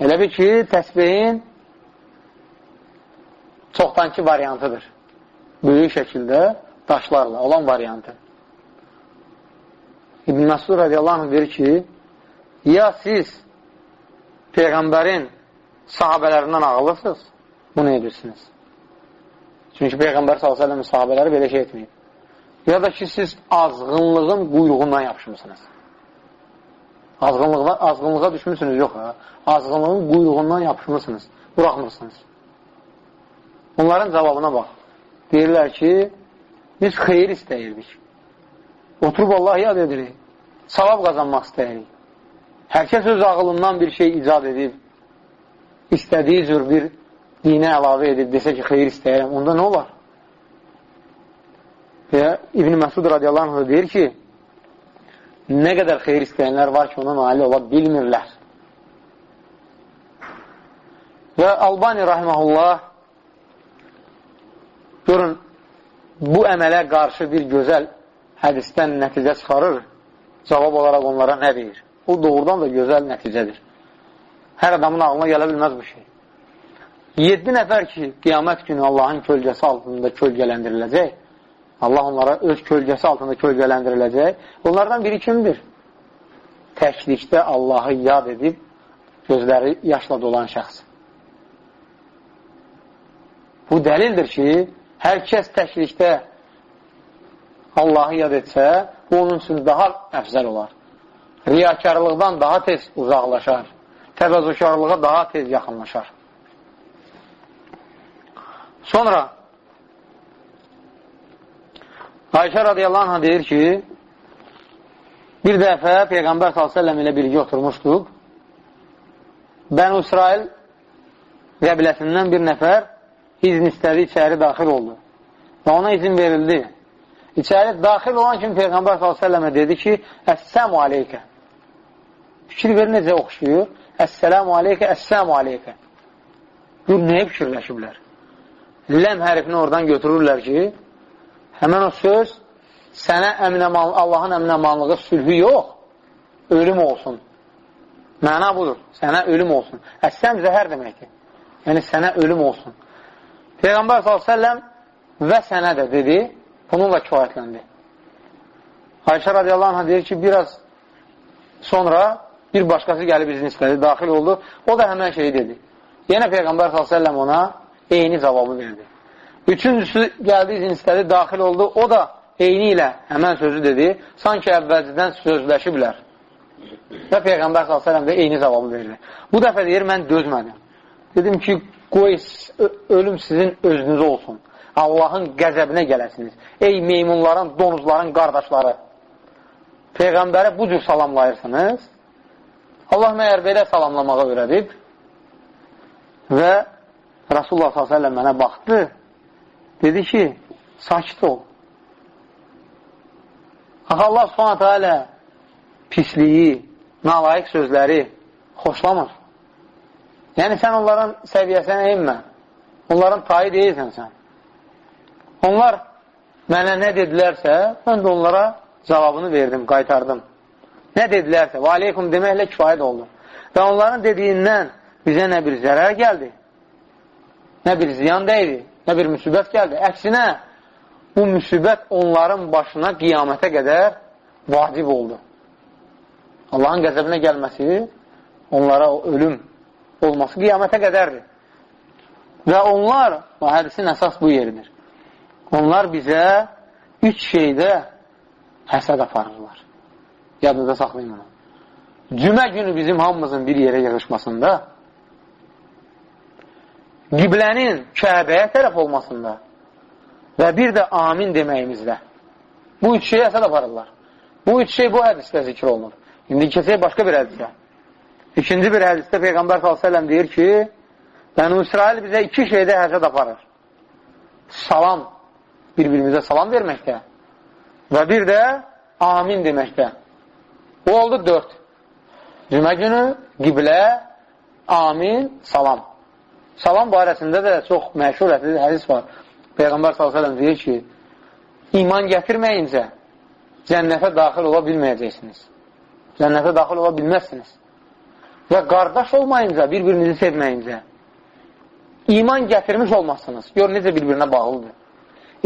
Elə bir ki, təsbihin çoxdankı variantıdır. Böyük şəkildə daşlarla olan variantı. İbn Məsud radiyallahu anh deyir ki, ya siz Peyğəmbərin sahabələrindən ağılısınız, bunu edirsiniz. Çünki Peyğəmbər s.ə.v sahabələri belə şey etməyib. Ya da ki, siz azğınlığın quyruğundan yapışmısınız. Azğınlığa, azğınlığa düşmüsünüz, yox ha. Azğınlığın quyruğundan yapışmısınız, buraxmırsınız. Onların cavabına bax. Deyirlər ki, biz xeyir istəyirdik. Oturub Allah yad edirik. Savab qazanmaq istəyirik. Hər kəs öz ağılından bir şey icad edib, istədiyi cür bir dinə əlavə edib, desə ki, xeyir istəyirəm, onda nə olar? Və İbn Məsud radiyallahu anh deyir ki, nə qədər xeyir istəyənlər var ki, ona nail ola bilmirlər. Və Albani rahiməhullah görün, bu əmələ qarşı bir gözəl hədisdən nəticə çıxarır, cavab olaraq onlara nə deyir? O doğrudan da gözəl nəticədir. Hər adamın ağlına gələ bilməz bu şey. 7 nəfər ki, qiyamət günü Allahın kölgəsi altında kölgələndiriləcək, Allah onlara öz kölgəsi altında kölgələndiriləcək, onlardan biri kimdir? Təklikdə Allahı yad edib, gözləri yaşla dolan şəxs. Bu dəlildir ki, hər kəs təklikdə Allahı yad etsə, bu onun üçün daha əfzəl olar riyakarlıqdan daha tez uzaqlaşar, təvəzzükarlığa daha tez yaxınlaşar. Sonra Ayşə radiyallahu anh deyir ki, bir dəfə Peyğəmbər s.ə.v ilə birgə oturmuşduq. Bən İsrail qəbiləsindən bir nəfər izin istədi, içəri daxil oldu. Və ona izin verildi. İçəri daxil olan kimi Peyğəmbər s.ə.və dedi ki, Əssəmu aleykə. Fikir verin necə oxşuyur. Əssəlamu aleykə, əssəlamu aleykə. Gör, nəyə fikirləşiblər? Ləm hərfini oradan götürürlər ki, həmən o söz sənə əminəman, Allahın əminəmanlığı sülhü yox, ölüm olsun. Məna budur, sənə ölüm olsun. Əssəm zəhər deməkdir. Yəni, sənə ölüm olsun. Peyğəmbər s.ə.v və sənə də dedi, bununla kifayətləndi. Ayşə radiyallahu anh deyir ki, biraz sonra bir başqası gəlib izin istədi, daxil oldu. O da həmən şeyi dedi. Yenə Peyğəmbər s.ə.v ona eyni cavabı verdi. Üçüncüsü gəldi, izin istədi, daxil oldu. O da eyni ilə həmən sözü dedi. Sanki əvvəlcədən sözləşiblər. Və Peyğəmbər s.ə.v də eyni cavabı verdi. Bu dəfə deyir, mən dözmədim. Dedim ki, qoy ölüm sizin özünüz olsun. Allahın qəzəbinə gələsiniz. Ey meymunların, donuzların qardaşları. Peyğəmbəri bu cür salamlayırsınız. Allah məyər belə salamlamağa öyrədib və Rasulullah s.ə.v mənə baxdı, dedi ki, sakit ol. Axı Allah s.ə.v pisliyi, nalayiq sözləri xoşlamır. Yəni, sən onların səviyyəsinə inmə. Onların tayı deyilsən sən. Onlar mənə nə dedilərsə, mən də onlara cavabını verdim, qaytardım. Nə dedilərsə, və aleykum deməklə kifayət oldu. Və onların dediyindən bizə nə bir zərər gəldi, nə bir ziyan dəydi, nə bir müsibət gəldi. Əksinə, bu müsibət onların başına qiyamətə qədər vacib oldu. Allahın qəzəbinə gəlməsi, onlara ölüm olması qiyamətə qədərdir. Və onlar, bu hədisin əsas bu yeridir. Onlar bizə üç şeydə həsəd aparırlar. Yadınıza saxlayın onu. Cümə günü bizim hamımızın bir yerə yığışmasında, qiblənin Kəbəyə tərəf olmasında və bir də amin deməyimizdə. Bu üç şey həsəd aparırlar. Bu üç şey bu hədisdə zikr olunur. İndi keçək başqa bir hədisə. İkinci bir hədisdə Peyğəmbər s.ə.v deyir ki, Bənu İsrail bizə iki şeydə həsəd aparır. Salam, bir-birimizə salam verməkdə və bir də amin deməkdə. Bu oldu dörd. Cümə günü, qiblə, amin, salam. Salam barəsində də çox məşhur hədis var. Peyğəmbər s.ə.v deyir ki, iman gətirməyincə cənnətə daxil ola bilməyəcəksiniz. Cənnətə daxil ola bilməzsiniz. Və qardaş olmayınca, bir-birinizi sevməyincə, iman gətirmiş olmazsınız. Gör, necə bir-birinə bağlıdır.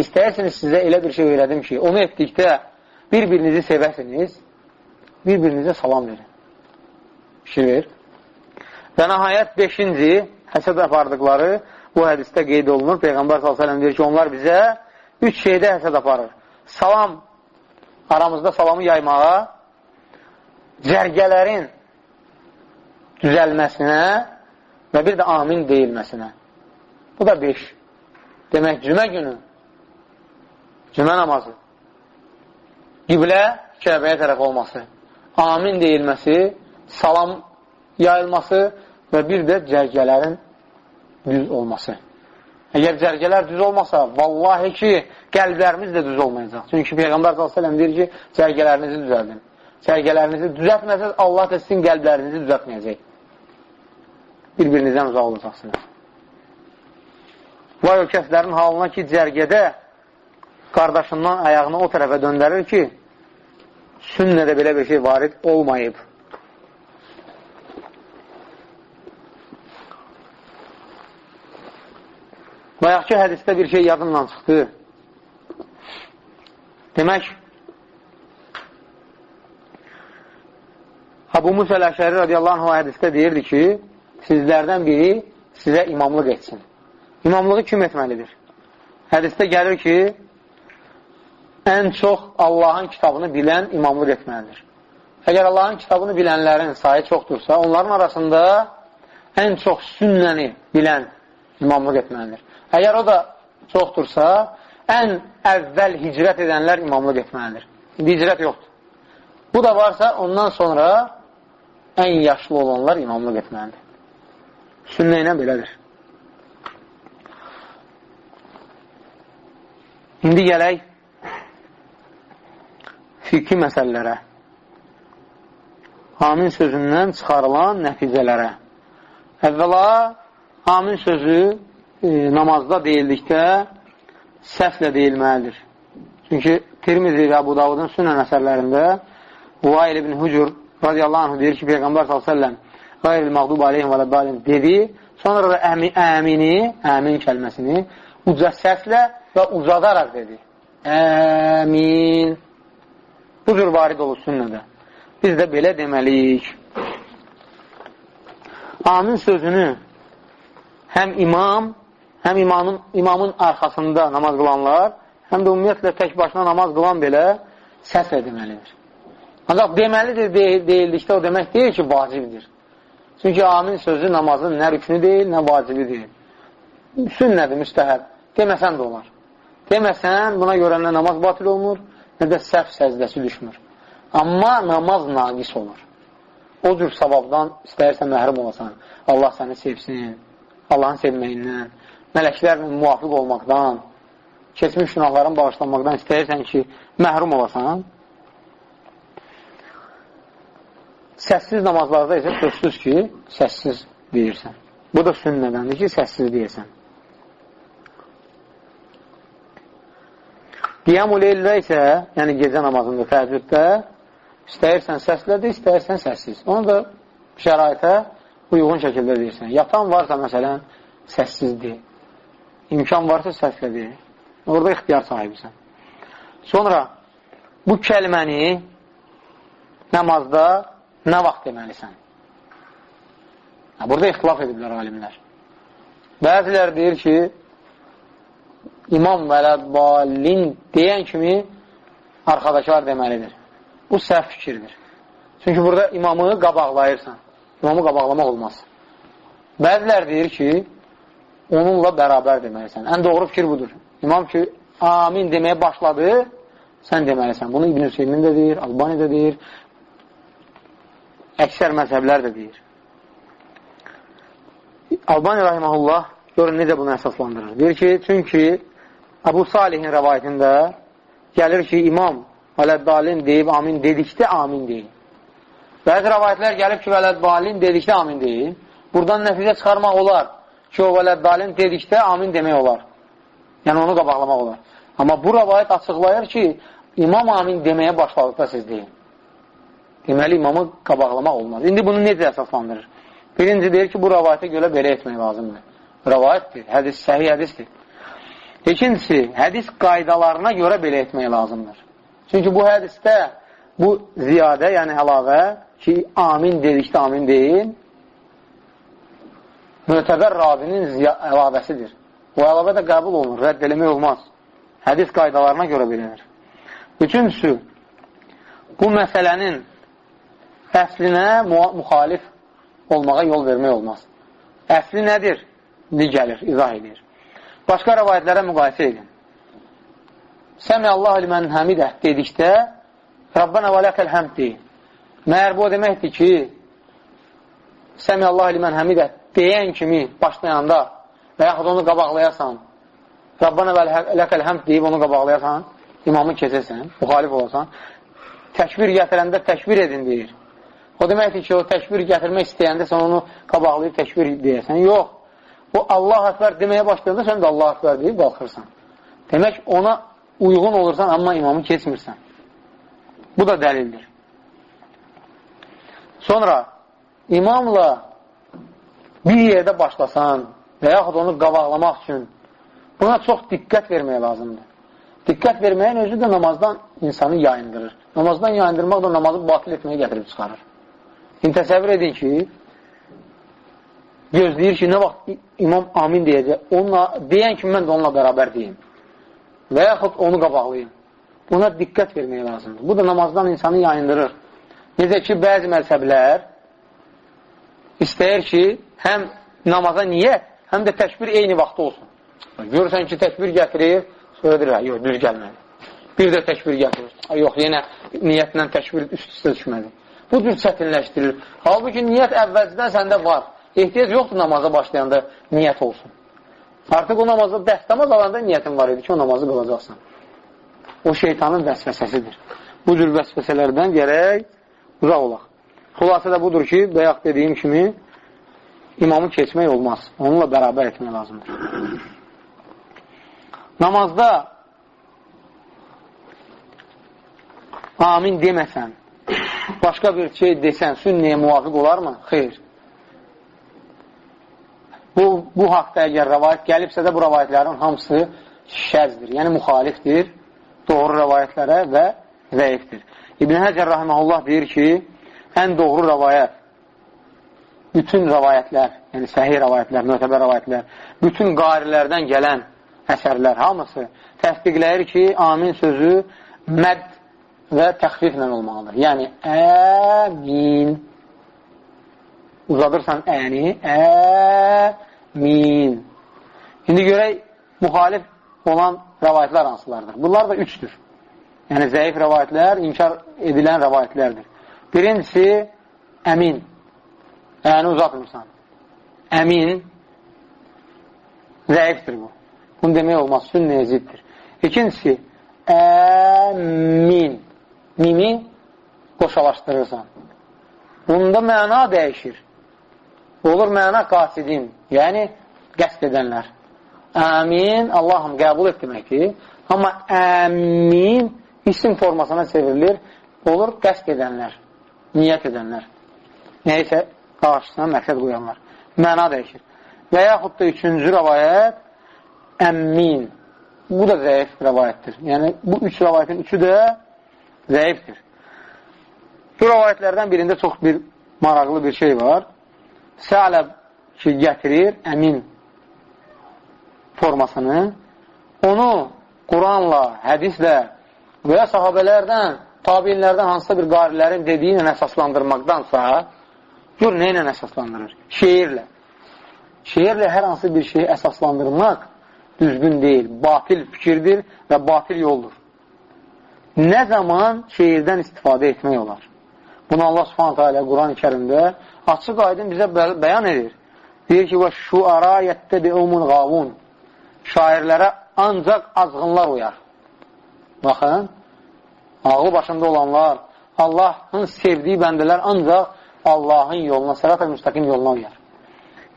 İstəyirsiniz sizə elə bir şey öyrədim ki, onu etdikdə bir-birinizi sevəsiniz, bir-birinizə salam verin. Fikir ver. Və nəhayət 5-ci həsəd apardıqları bu hədisdə qeyd olunur. Peyğəmbər s.ə.v deyir ki, onlar bizə üç şeydə həsəd aparır. Salam, aramızda salamı yaymağa, cərgələrin düzəlməsinə və bir də amin deyilməsinə. Bu da 5. Demək, cümə günü, cümə namazı, qiblə Kəbəyə tərəf olması, amin deyilməsi, salam yayılması və bir də cərgələrin düz olması. Əgər cərgələr düz olmasa, vallahi ki, qəlblərimiz də düz olmayacaq. Çünki Peyğəmbər s.ə.v deyir ki, cərgələrinizi düzəldin sərgələrinizi düzəltməsəz, Allah da sizin qəlblərinizi düzəltməyəcək. Bir-birinizdən uzaq olacaqsınız. Vay o kəslərin halına ki, cərgədə qardaşından ayağını o tərəfə döndərir ki, sünnədə belə bir şey varid olmayıb. Bayaqki hədisdə bir şey yadımdan çıxdı. Demək, Abu Musa Əşəri radiyallahu anh hədisdə deyirdi ki, sizlərdən biri sizə imamlıq etsin. İmamlığı kim etməlidir? Hədisdə gəlir ki, ən çox Allahın kitabını bilən imamlıq etməlidir. Əgər Allahın kitabını bilənlərin sayı çoxdursa, onların arasında ən çox sünnəni bilən imamlıq etməlidir. Əgər o da çoxdursa, ən əvvəl hicrət edənlər imamlıq etməlidir. İndi hicrət yoxdur. Bu da varsa, ondan sonra ən yaşlı olanlar imamlıq etməlidir. Sünnə ilə belədir. İndi gələk fikri məsələlərə. Amin sözündən çıxarılan nəticələrə. Əvvəla, amin sözü e, namazda deyildikdə səhvlə deyilməlidir. Çünki Tirmizi və Abu Davudun sünən əsərlərində Uayl ibn Hucur radiyallahu anh deyir ki, Peyğəmbər s.ə.v qayril məqdub aleyhim və ləbbalin dedi, sonra da əmi, əmini, əmin kəlməsini uca səslə və uzadaraq dedi. Əmin. Bu cür varid olur sünnədə. Biz də belə deməliyik. Amin sözünü həm imam, həm imamın, imamın arxasında namaz qılanlar, həm də ümumiyyətlə tək başına namaz qılan belə səslə deməlidir. Ancaq deməlidir deyil, deyildikdə o demək deyil ki, vacibdir. Çünki amin sözü namazın nə rükünü deyil, nə vacibi deyil. Sünnədir, müstəhəb. Deməsən də olar. Deməsən, buna görə nə namaz batil olmur, nə də səhv səzdəsi düşmür. Amma namaz naqis olur. O cür savabdan istəyirsən məhrum olasan, Allah səni sevsin, Allahın sevməyindən, mələklərlə müvafiq olmaqdan, keçmiş günahların bağışlanmaqdan istəyirsən ki, məhrum olasan, səssiz namazlarda isə sözsüz ki, səssiz deyirsən. Bu da sünnədəndir ki, səssiz deyirsən. Qiyam-ı leyldə isə, yəni gecə namazında, təəccüddə, istəyirsən səslədir, istəyirsən səssiz. Onu da şəraitə uyğun şəkildə deyirsən. Yatan varsa, məsələn, səssizdir. İmkan varsa səslədir. Orada ixtiyar sahibisən. Sonra bu kəlməni namazda nə vaxt deməlisən? Burada ixtilaf ediblər alimlər. Bəzilər deyir ki, imam vələddallin deyən kimi arxadakılar deməlidir. Bu səhv fikirdir. Çünki burada imamı qabaqlayırsan. İmamı qabaqlamaq olmaz. Bəzilər deyir ki, onunla bərabər deməlisən. Ən doğru fikir budur. İmam ki, amin deməyə başladı, sən deməlisən. Bunu İbn Hüseymin də deyir, Albani də deyir, əksər məzhəblər də deyir. Albani rahiməhullah görün necə bunu əsaslandırır. Deyir ki, çünki Əbu Salihin rəvayətində gəlir ki, imam vələddalin deyib amin dedikdə amin deyil. Bəzi rəvayətlər gəlib ki, vələddalin dedikdə amin deyil. Buradan nəticə çıxarmaq olar ki, o vələddalin dedikdə amin demək olar. Yəni, onu qabaqlamaq olar. Amma bu rəvayət açıqlayır ki, imam amin deməyə başladıqda siz deyin. Deməli, imamı qabaqlamaq olmaz. İndi bunu necə əsaslandırır? Birinci deyir ki, bu rəvayətə görə belə etmək lazımdır. Rəvayətdir, hədis, səhi hədisdir. İkincisi, hədis qaydalarına görə belə etmək lazımdır. Çünki bu hədisdə bu ziyadə, yəni əlavə ki, amin dedikdə amin deyil, mötəbər ravinin əlavəsidir. Bu əlavə də qəbul olunur, rədd eləmək olmaz. Hədis qaydalarına görə belədir. Üçüncüsü, bu məsələnin əslinə müxalif olmağa yol vermək olmaz. Əsli nədir? Ne gəlir, izah edir. Başqa rəvayətlərə müqayisə edin. Səmi Allah limən həmidə dedikdə Rabbana və ləkəl həmd deyin. Məyər bu o deməkdir ki, Səmi Allah limən həmidə deyən kimi başlayanda və yaxud onu qabaqlayasan, Rabbana və ləkəl həmd deyib onu qabaqlayasan, imamı keçəsən, müxalif olasan, təkbir gətirəndə təkbir edin deyir. O deməkdir ki, o təkbir gətirmək istəyəndə sən onu qabaqlayıb təkbir deyəsən. Yox, o Allah əkbər deməyə başlayanda sən də Allah əkbər deyib qalxırsan. Demək, ona uyğun olursan, amma imamı keçmirsən. Bu da dəlildir. Sonra imamla bir yerdə başlasan və yaxud onu qabaqlamaq üçün buna çox diqqət vermək lazımdır. Diqqət verməyin özü də namazdan insanı yayındırır. Namazdan yayındırmaq da namazı batil etməyə gətirib çıxarır. İndi təsəvvür edin ki, gözləyir ki, nə vaxt imam amin deyəcək, onunla, deyən kimi mən də onunla bərabər deyim. Və yaxud onu qabaqlayım. Buna diqqət vermək lazımdır. Bu da namazdan insanı yayındırır. Necə ki, bəzi məzhəblər istəyir ki, həm namaza niyyət, həm də təkbir eyni vaxtda olsun. Görürsən ki, təkbir gətirir, deyir, yox, düz gəlmədi. Bir də təkbir gətirir. Yox, yenə niyyətlə təkbir üst-üstə düşmədi. Bu cür çətinləşdirilir. Halbuki niyyət əvvəlcədən səndə var. Ehtiyac yoxdur namaza başlayanda niyyət olsun. Artıq o namazda dəstəmaz alanda niyyətin var idi ki, o namazı qılacaqsan. O şeytanın vəsvəsəsidir. Bu cür vəsvəsələrdən gərək uzaq olaq. Xülasə də budur ki, bəyaq dediyim kimi, imamı keçmək olmaz. Onunla bərabər etmək lazımdır. Namazda amin deməsən, başqa bir şey desən, sünniyə müvafiq olarmı? Xeyr. Bu, bu haqda əgər rəvayət gəlibsə də bu rəvayətlərin hamısı şəzdir, yəni müxalifdir doğru rəvayətlərə və zəifdir. İbn Həcər Rahiməhullah deyir ki, ən doğru rəvayət bütün rəvayətlər, yəni səhih rəvayətlər, mötəbər rəvayətlər, bütün qarilərdən gələn əsərlər hamısı təsdiqləyir ki, amin sözü məd və təxfiflə olmalıdır. Yəni, əmin. Uzadırsan əni, əmin. İndi görək, müxalif olan rəvayətlər hansılardır? Bunlar da üçdür. Yəni, zəif rəvayətlər, inkar edilən rəvayətlərdir. Birincisi, əmin. Yəni, uzatmırsan. Əmin zəifdir bu. Bunu demək olmaz, sünnəyə ziddir. İkincisi, əmin. Mimi qoşalaşdırırsan. Bunda məna dəyişir. Olur məna qasidin, yəni qəst edənlər. Əmin, Allahım qəbul et deməkdir. Amma əmin isim formasına çevrilir, olur qəst edənlər, niyyət edənlər. Neysə, qarşısına məqsəd qoyanlar. Məna dəyişir. Və yaxud da üçüncü rəvayət əmmin. Bu da zəif rəvayətdir. Yəni, bu üç rəvayətin üçü də zəifdir. Bu rəvayətlərdən birində çox bir maraqlı bir şey var. Sə'ləb ki, gətirir əmin formasını. Onu Quranla, hədislə və ya sahabələrdən, tabinlərdən hansısa bir qarilərin dediyi ilə əsaslandırmaqdansa, gör nə ilə əsaslandırır? Şeirlə. Şeirlə hər hansı bir şeyi əsaslandırmaq düzgün deyil, batil fikirdir və batil yoldur. Nə zaman şeirdən istifadə etmək olar? Bunu Allah subhanətə alə Quran-ı kərimdə açıq aydın bizə bəyan edir. Deyir ki, şuara yəttəbi'umul qavun Şairlərə ancaq azğınlar uyar. Baxın, ağlı başında olanlar, Allahın sevdiyi bəndələr ancaq Allahın yoluna, sərət-ı müstəqim yoluna uyar.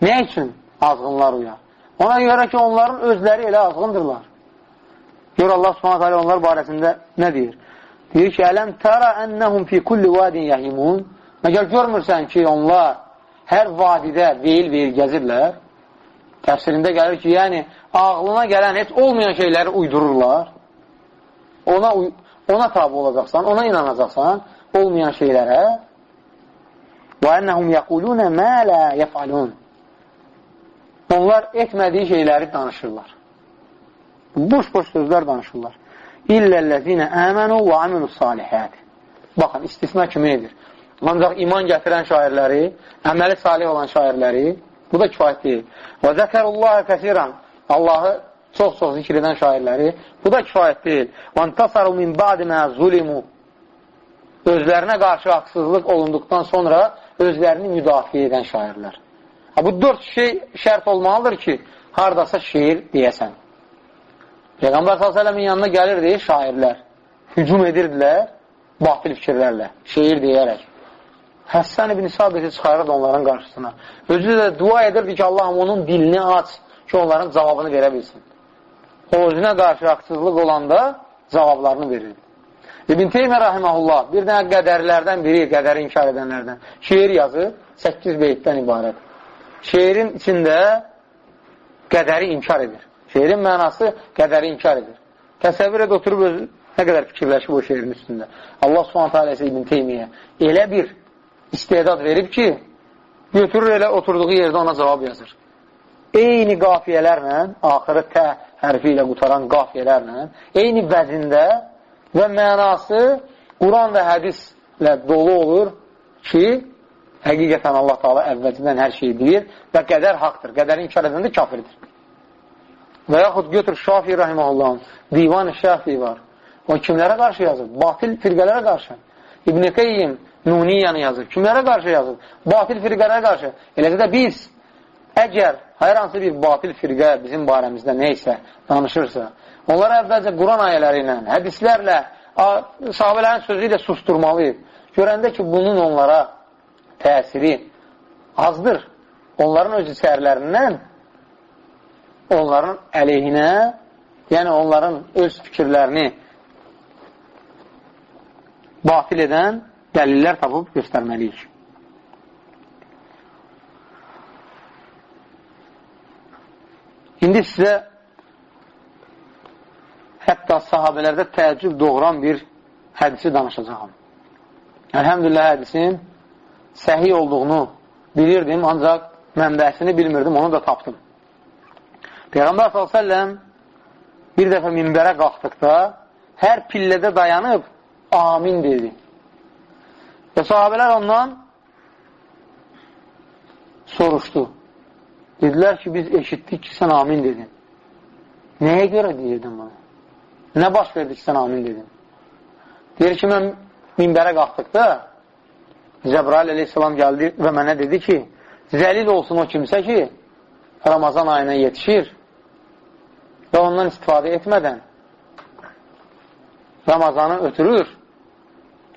Nə üçün azğınlar uyar? Ona görə ki, onların özləri elə azğındırlar. Gör Allah subhanət hələ onlar barəsində nə deyir? Deyir ki, ələm təra ennəhum fi kulli vadin yəhimun Məgər görmürsən ki, onlar hər vadidə veyil-veyil gəzirlər? Təfsirində gəlir ki, yəni ağlına gələn heç olmayan şeyləri uydururlar. Ona, ona tabi olacaqsan, ona inanacaqsan, olmayan şeylərə. Və ennəhum yəqulunə mə lə yəfalun Onlar etmədiyi şeyləri danışırlar. Boş-boş sözlər danışırlar. İlləl-ləzinə əmənu və aminu salihət. Baxın, istisna kimi edir. Ancaq iman gətirən şairləri, əməli salih olan şairləri, bu da kifayət deyil. Və zəkərullahə kəsiran, Allahı çox-çox zikr edən şairləri, bu da kifayət deyil. Və intasaru min ba'dimə zulimu, özlərinə qarşı haqsızlıq olunduqdan sonra özlərini müdafiə edən şairlər. Ha, bu dörd şey şərt olmalıdır ki, haradasa şeir deyəsən. Peyğəmbər s.ə.v-in yanına gəlirdi şairlər, hücum edirdilər batil fikirlərlə, şeir deyərək. Həssən ibn Sabiti çıxarırdı onların qarşısına. Özü də dua edirdi ki, Allahım onun dilini aç ki, onların cavabını verə bilsin. O özünə qarşı haqsızlıq olanda cavablarını verirdi. İbn Teymiyyə rahiməhullah bir dənə qədərlərdən biri, qədəri inkar edənlərdən şeir yazır, 8 beytdən ibarət şeirin içində qədəri inkar edir. Şeirin mənası qədəri inkar edir. Təsəvvür ed, oturub özü nə qədər fikirləşib o şeirin üstündə. Allah subhanətə aləsi İbn Teymiyyə elə bir istedad verib ki, götürür elə oturduğu yerdə ona cavab yazır. Eyni qafiyələrlə, axırı tə hərfi ilə qutaran qafiyələrlə, eyni vəzində və mənası Quran və hədislə dolu olur ki, Həqiqətən Allah Taala əvvəlcədən hər şeyi bilir və qədər haqdır. Qədəri inkar edəndə kafirdir. Və yaxud götür Şafi Rahimahullahın Divan-ı Şafi var. O kimlərə qarşı yazır? Batil firqələrə qarşı. İbn-i Qeyyim Nuniyanı yazır. Kimlərə qarşı yazır? Batil firqələrə qarşı. Eləcə də biz əgər hər hansı bir batil firqə bizim barəmizdə neysə danışırsa, onları əvvəlcə Quran ayələri ilə, hədislərlə, sahabələrin sözü ilə susturmalıyıq. Görəndə ki, bunun onlara təsiri azdır. Onların öz içərilərindən onların əleyhinə, yəni onların öz fikirlərini batil edən dəlillər tapıb göstərməliyik. İndi sizə hətta sahabələrdə təəccüb doğuran bir hədisi danışacağım. Əlhəmdülillah hədisin səhi olduğunu bilirdim, ancaq mənbəsini bilmirdim, onu da tapdım. Peyğəmbər s.ə.v bir dəfə minbərə qalxdıqda hər pillədə dayanıb amin dedi. Və sahabələr ondan soruşdu. Dedilər ki, biz eşitdik ki, sən amin dedin. Nəyə görə deyirdin bunu? Nə baş verdi ki, sən amin dedin? Deyir ki, mən minbərə qalxdıqda Cəbrail aleyhissalam gəldi və mənə dedi ki, zəlil olsun o kimsə ki, Ramazan ayına yetişir və ondan istifadə etmədən Ramazanı ötürür,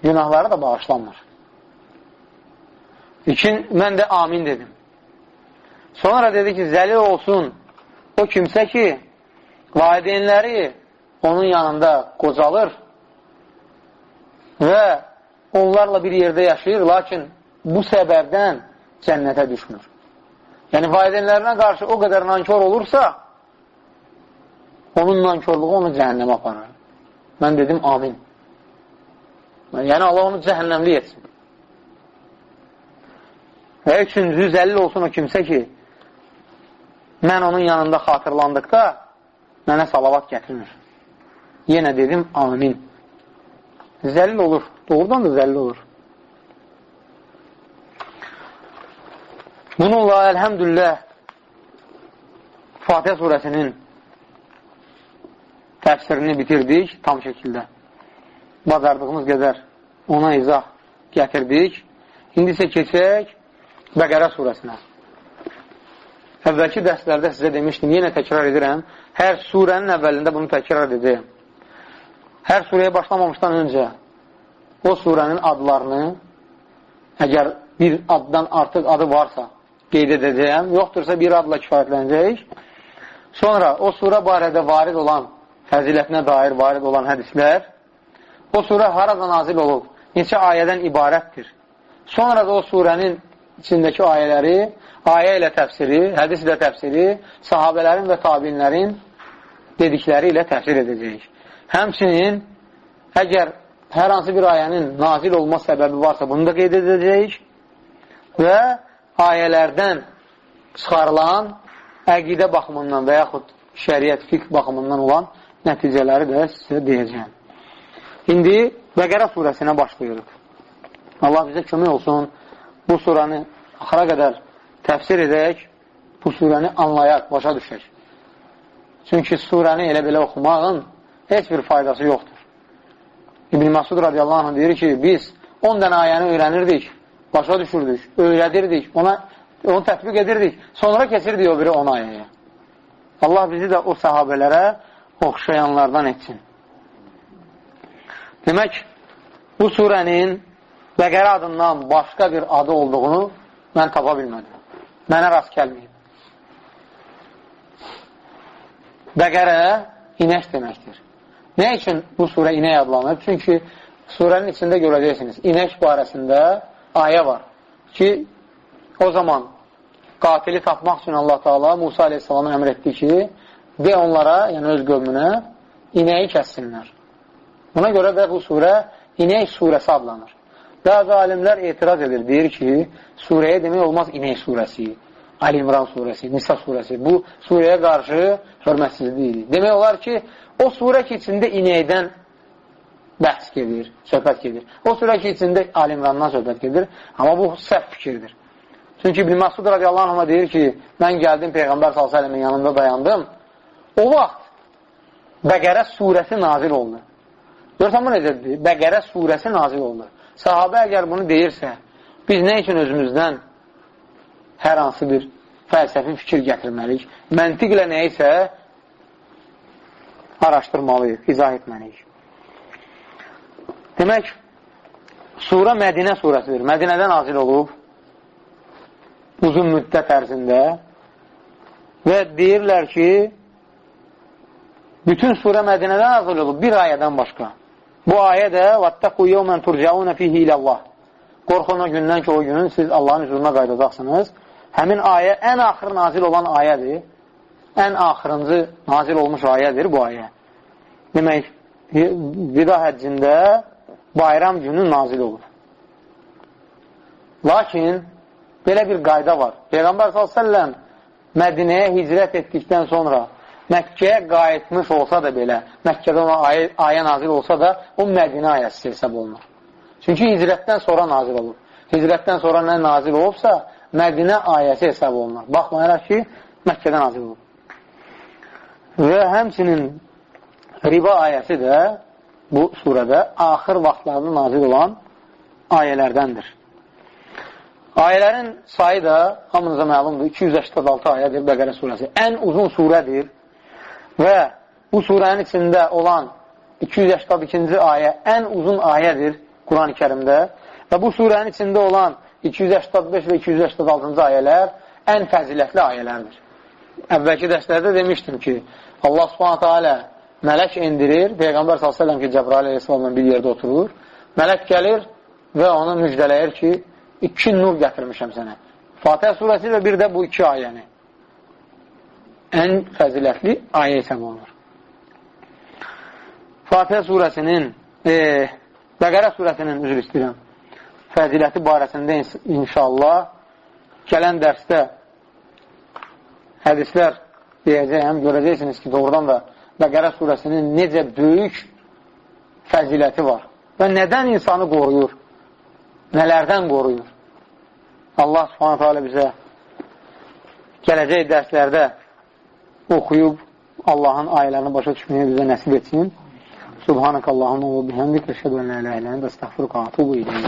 günahları da bağışlanmır. İkin, mən də amin dedim. Sonra dedi ki, zəlil olsun o kimsə ki, valideynləri onun yanında qocalır və onlarla bir yerdə yaşayır, lakin bu səbəbdən cənnətə düşmür. Yəni, valideynlərinə qarşı o qədər nankör olursa, onun nankorluğu onu cəhənnəmə aparır. Mən dedim, amin. Yəni, Allah onu cəhənnəmli etsin. Və üçüncü, zəlil olsun o kimsə ki, mən onun yanında xatırlandıqda mənə salavat gətirmir. Yenə dedim, amin. Zəlil olur. Doğrudan da zəlil olur. Bununla, əlhəmdülillah, Fatihə surəsinin təfsirini bitirdik tam şəkildə. Bacardığımız qədər ona izah gətirdik. İndi isə keçək Bəqərə surəsinə. Əvvəlki dərslərdə sizə demişdim, yenə təkrar edirəm, hər surənin əvvəlində bunu təkrar edəcəyəm. Hər surəyə başlamamışdan öncə o surənin adlarını, əgər bir addan artıq adı varsa, qeyd edəcəyəm, yoxdursa bir adla kifayətlənəcək. Sonra o surə barədə varid olan, fəzilətinə dair varid olan hədislər, o surə harada nazil olub, neçə ayədən ibarətdir. Sonra da o surənin içindəki ayələri, ayə ilə təfsiri, hədis ilə təfsiri, sahabələrin və tabinlərin dedikləri ilə təfsir edəcəyik. Həmçinin, əgər hər hansı bir ayənin nazil olma səbəbi varsa, bunu da qeyd edəcəyik və ayələrdən çıxarılan əqidə baxımından və yaxud şəriət, fiqh baxımından olan nəticələri də sizə deyəcəyim. İndi Bəqərə surəsinə başlayırıq. Allah bizə kömək olsun. Bu suranı axıra qədər təfsir edək, bu surəni anlayaq, başa düşək. Çünki surəni elə belə oxumağın heç bir faydası yoxdur. İbn Məsud radiyallahu anh deyir ki, biz 10 dənə ayəni öyrənirdik, başa düşürdük, öyrədirdik, ona, onu tətbiq edirdik, sonra keçirdik o biri 10 ayəyə. Allah bizi də o sahabələrə oxşayanlardan etsin. Demək, bu surənin Bəqərə adından başqa bir adı olduğunu mən tapa bilmədim. Mənə rast gəlməyib. Bəqərə inək deməkdir. Nə üçün bu surə inək adlanır? Çünki surənin içində görəcəksiniz, inək barəsində ayə var ki, o zaman qatili tapmaq üçün Allah Taala Musa aleyhissalama əmr etdi ki, de onlara, yəni öz qövmünə, inəyi kəssinlər. Buna görə də bu surə inək surəsi adlanır. Bəzi alimlər etiraz edir, deyir ki, surəyə demək olmaz inək surəsi, Ali İmran surəsi, Nisa surəsi. Bu surəyə qarşı hörmətsizlik. Demək olar ki, O surə ki, içində inəkdən bəhs gedir, söhbət gedir. O surə ki, içində alimrandan söhbət gedir. Amma bu səhv fikirdir. Çünki İbn Məsud radiyallahu anh'a deyir ki, mən gəldim Peyğəmbər s.ə.v-in yanında dayandım. O vaxt Bəqərə surəsi nazil oldu. Görsən bu necədir? Bəqərə surəsi nazil oldu. Sahabə əgər bunu deyirsə, biz nə üçün özümüzdən hər hansı bir fəlsəfi fikir gətirməliyik? Məntiqlə nəyisə araşdırmalıyıq, izah etməliyik. Demək, sura Mədinə surəsidir. Mədinədən nazil olub uzun müddət ərzində və deyirlər ki, bütün surə Mədinədən nazil olub bir ayədən başqa. Bu ayə də "Vattaqu yawman turcauna fihi ilallah." Qorxun o gündən ki, o günün siz Allahın huzuruna qayıdacaqsınız. Həmin ayə ən axır nazil olan ayədir. Ən axırıncı nazil olmuş ayədir bu ayə. Demək, vida həccində bayram günü nazil olur. Lakin belə bir qayda var. Peyğəmbər s.ə.v Mədinəyə hicrət etdikdən sonra Məkkəyə qayıtmış olsa da belə, Məkkədə ona ayə, ayə nazil olsa da, o Mədinə ayəsi hesab olunur. Çünki hicrətdən sonra nazil olur. Hicrətdən sonra nə nazil olubsa, Mədinə ayəsi hesab olunur. Baxmayaraq ki, Məkkədə nazil olur. Və həmçinin riba ayəsi də bu surədə axır vaxtlarda nazil olan ayələrdəndir. Ayələrin sayı da hamınıza məlumdur. 286 ayədir Bəqərə surəsi. Ən uzun surədir və bu surənin içində olan 282-ci ayə ən uzun ayədir Quran-ı kərimdə və bu surənin içində olan 285 və 286-cı ayələr ən fəzilətli ayələrdir. Əvvəlki dərslərdə demişdim ki, Allah subhanətə alə mələk endirir, Peyğəmbər s.ə.v ki, Cəbrail ə.səlamla bir yerdə oturur, mələk gəlir və onu müjdələyir ki, iki nur gətirmişəm sənə. Fatihə surəsi və bir də bu iki ayəni ən fəzilətli ayə hesab olunur. Fatihə surəsinin, e, Bəqərə surəsinin, üzr istəyirəm, fəziləti barəsində inşallah gələn dərsdə hədislər deyəcəyəm, görəcəksiniz ki, doğrudan da Bəqərə surəsinin necə böyük fəziləti var və nədən insanı qoruyur, nələrdən qoruyur. Allah subhanətə alə bizə gələcək dərslərdə oxuyub Allahın ayələrini başa düşməyə bizə nəsib etsin. Subhanək Allahımə və bihəmdik, əşhədu ən lə ilə ilə, əstəxfiruqa, atubu ilə.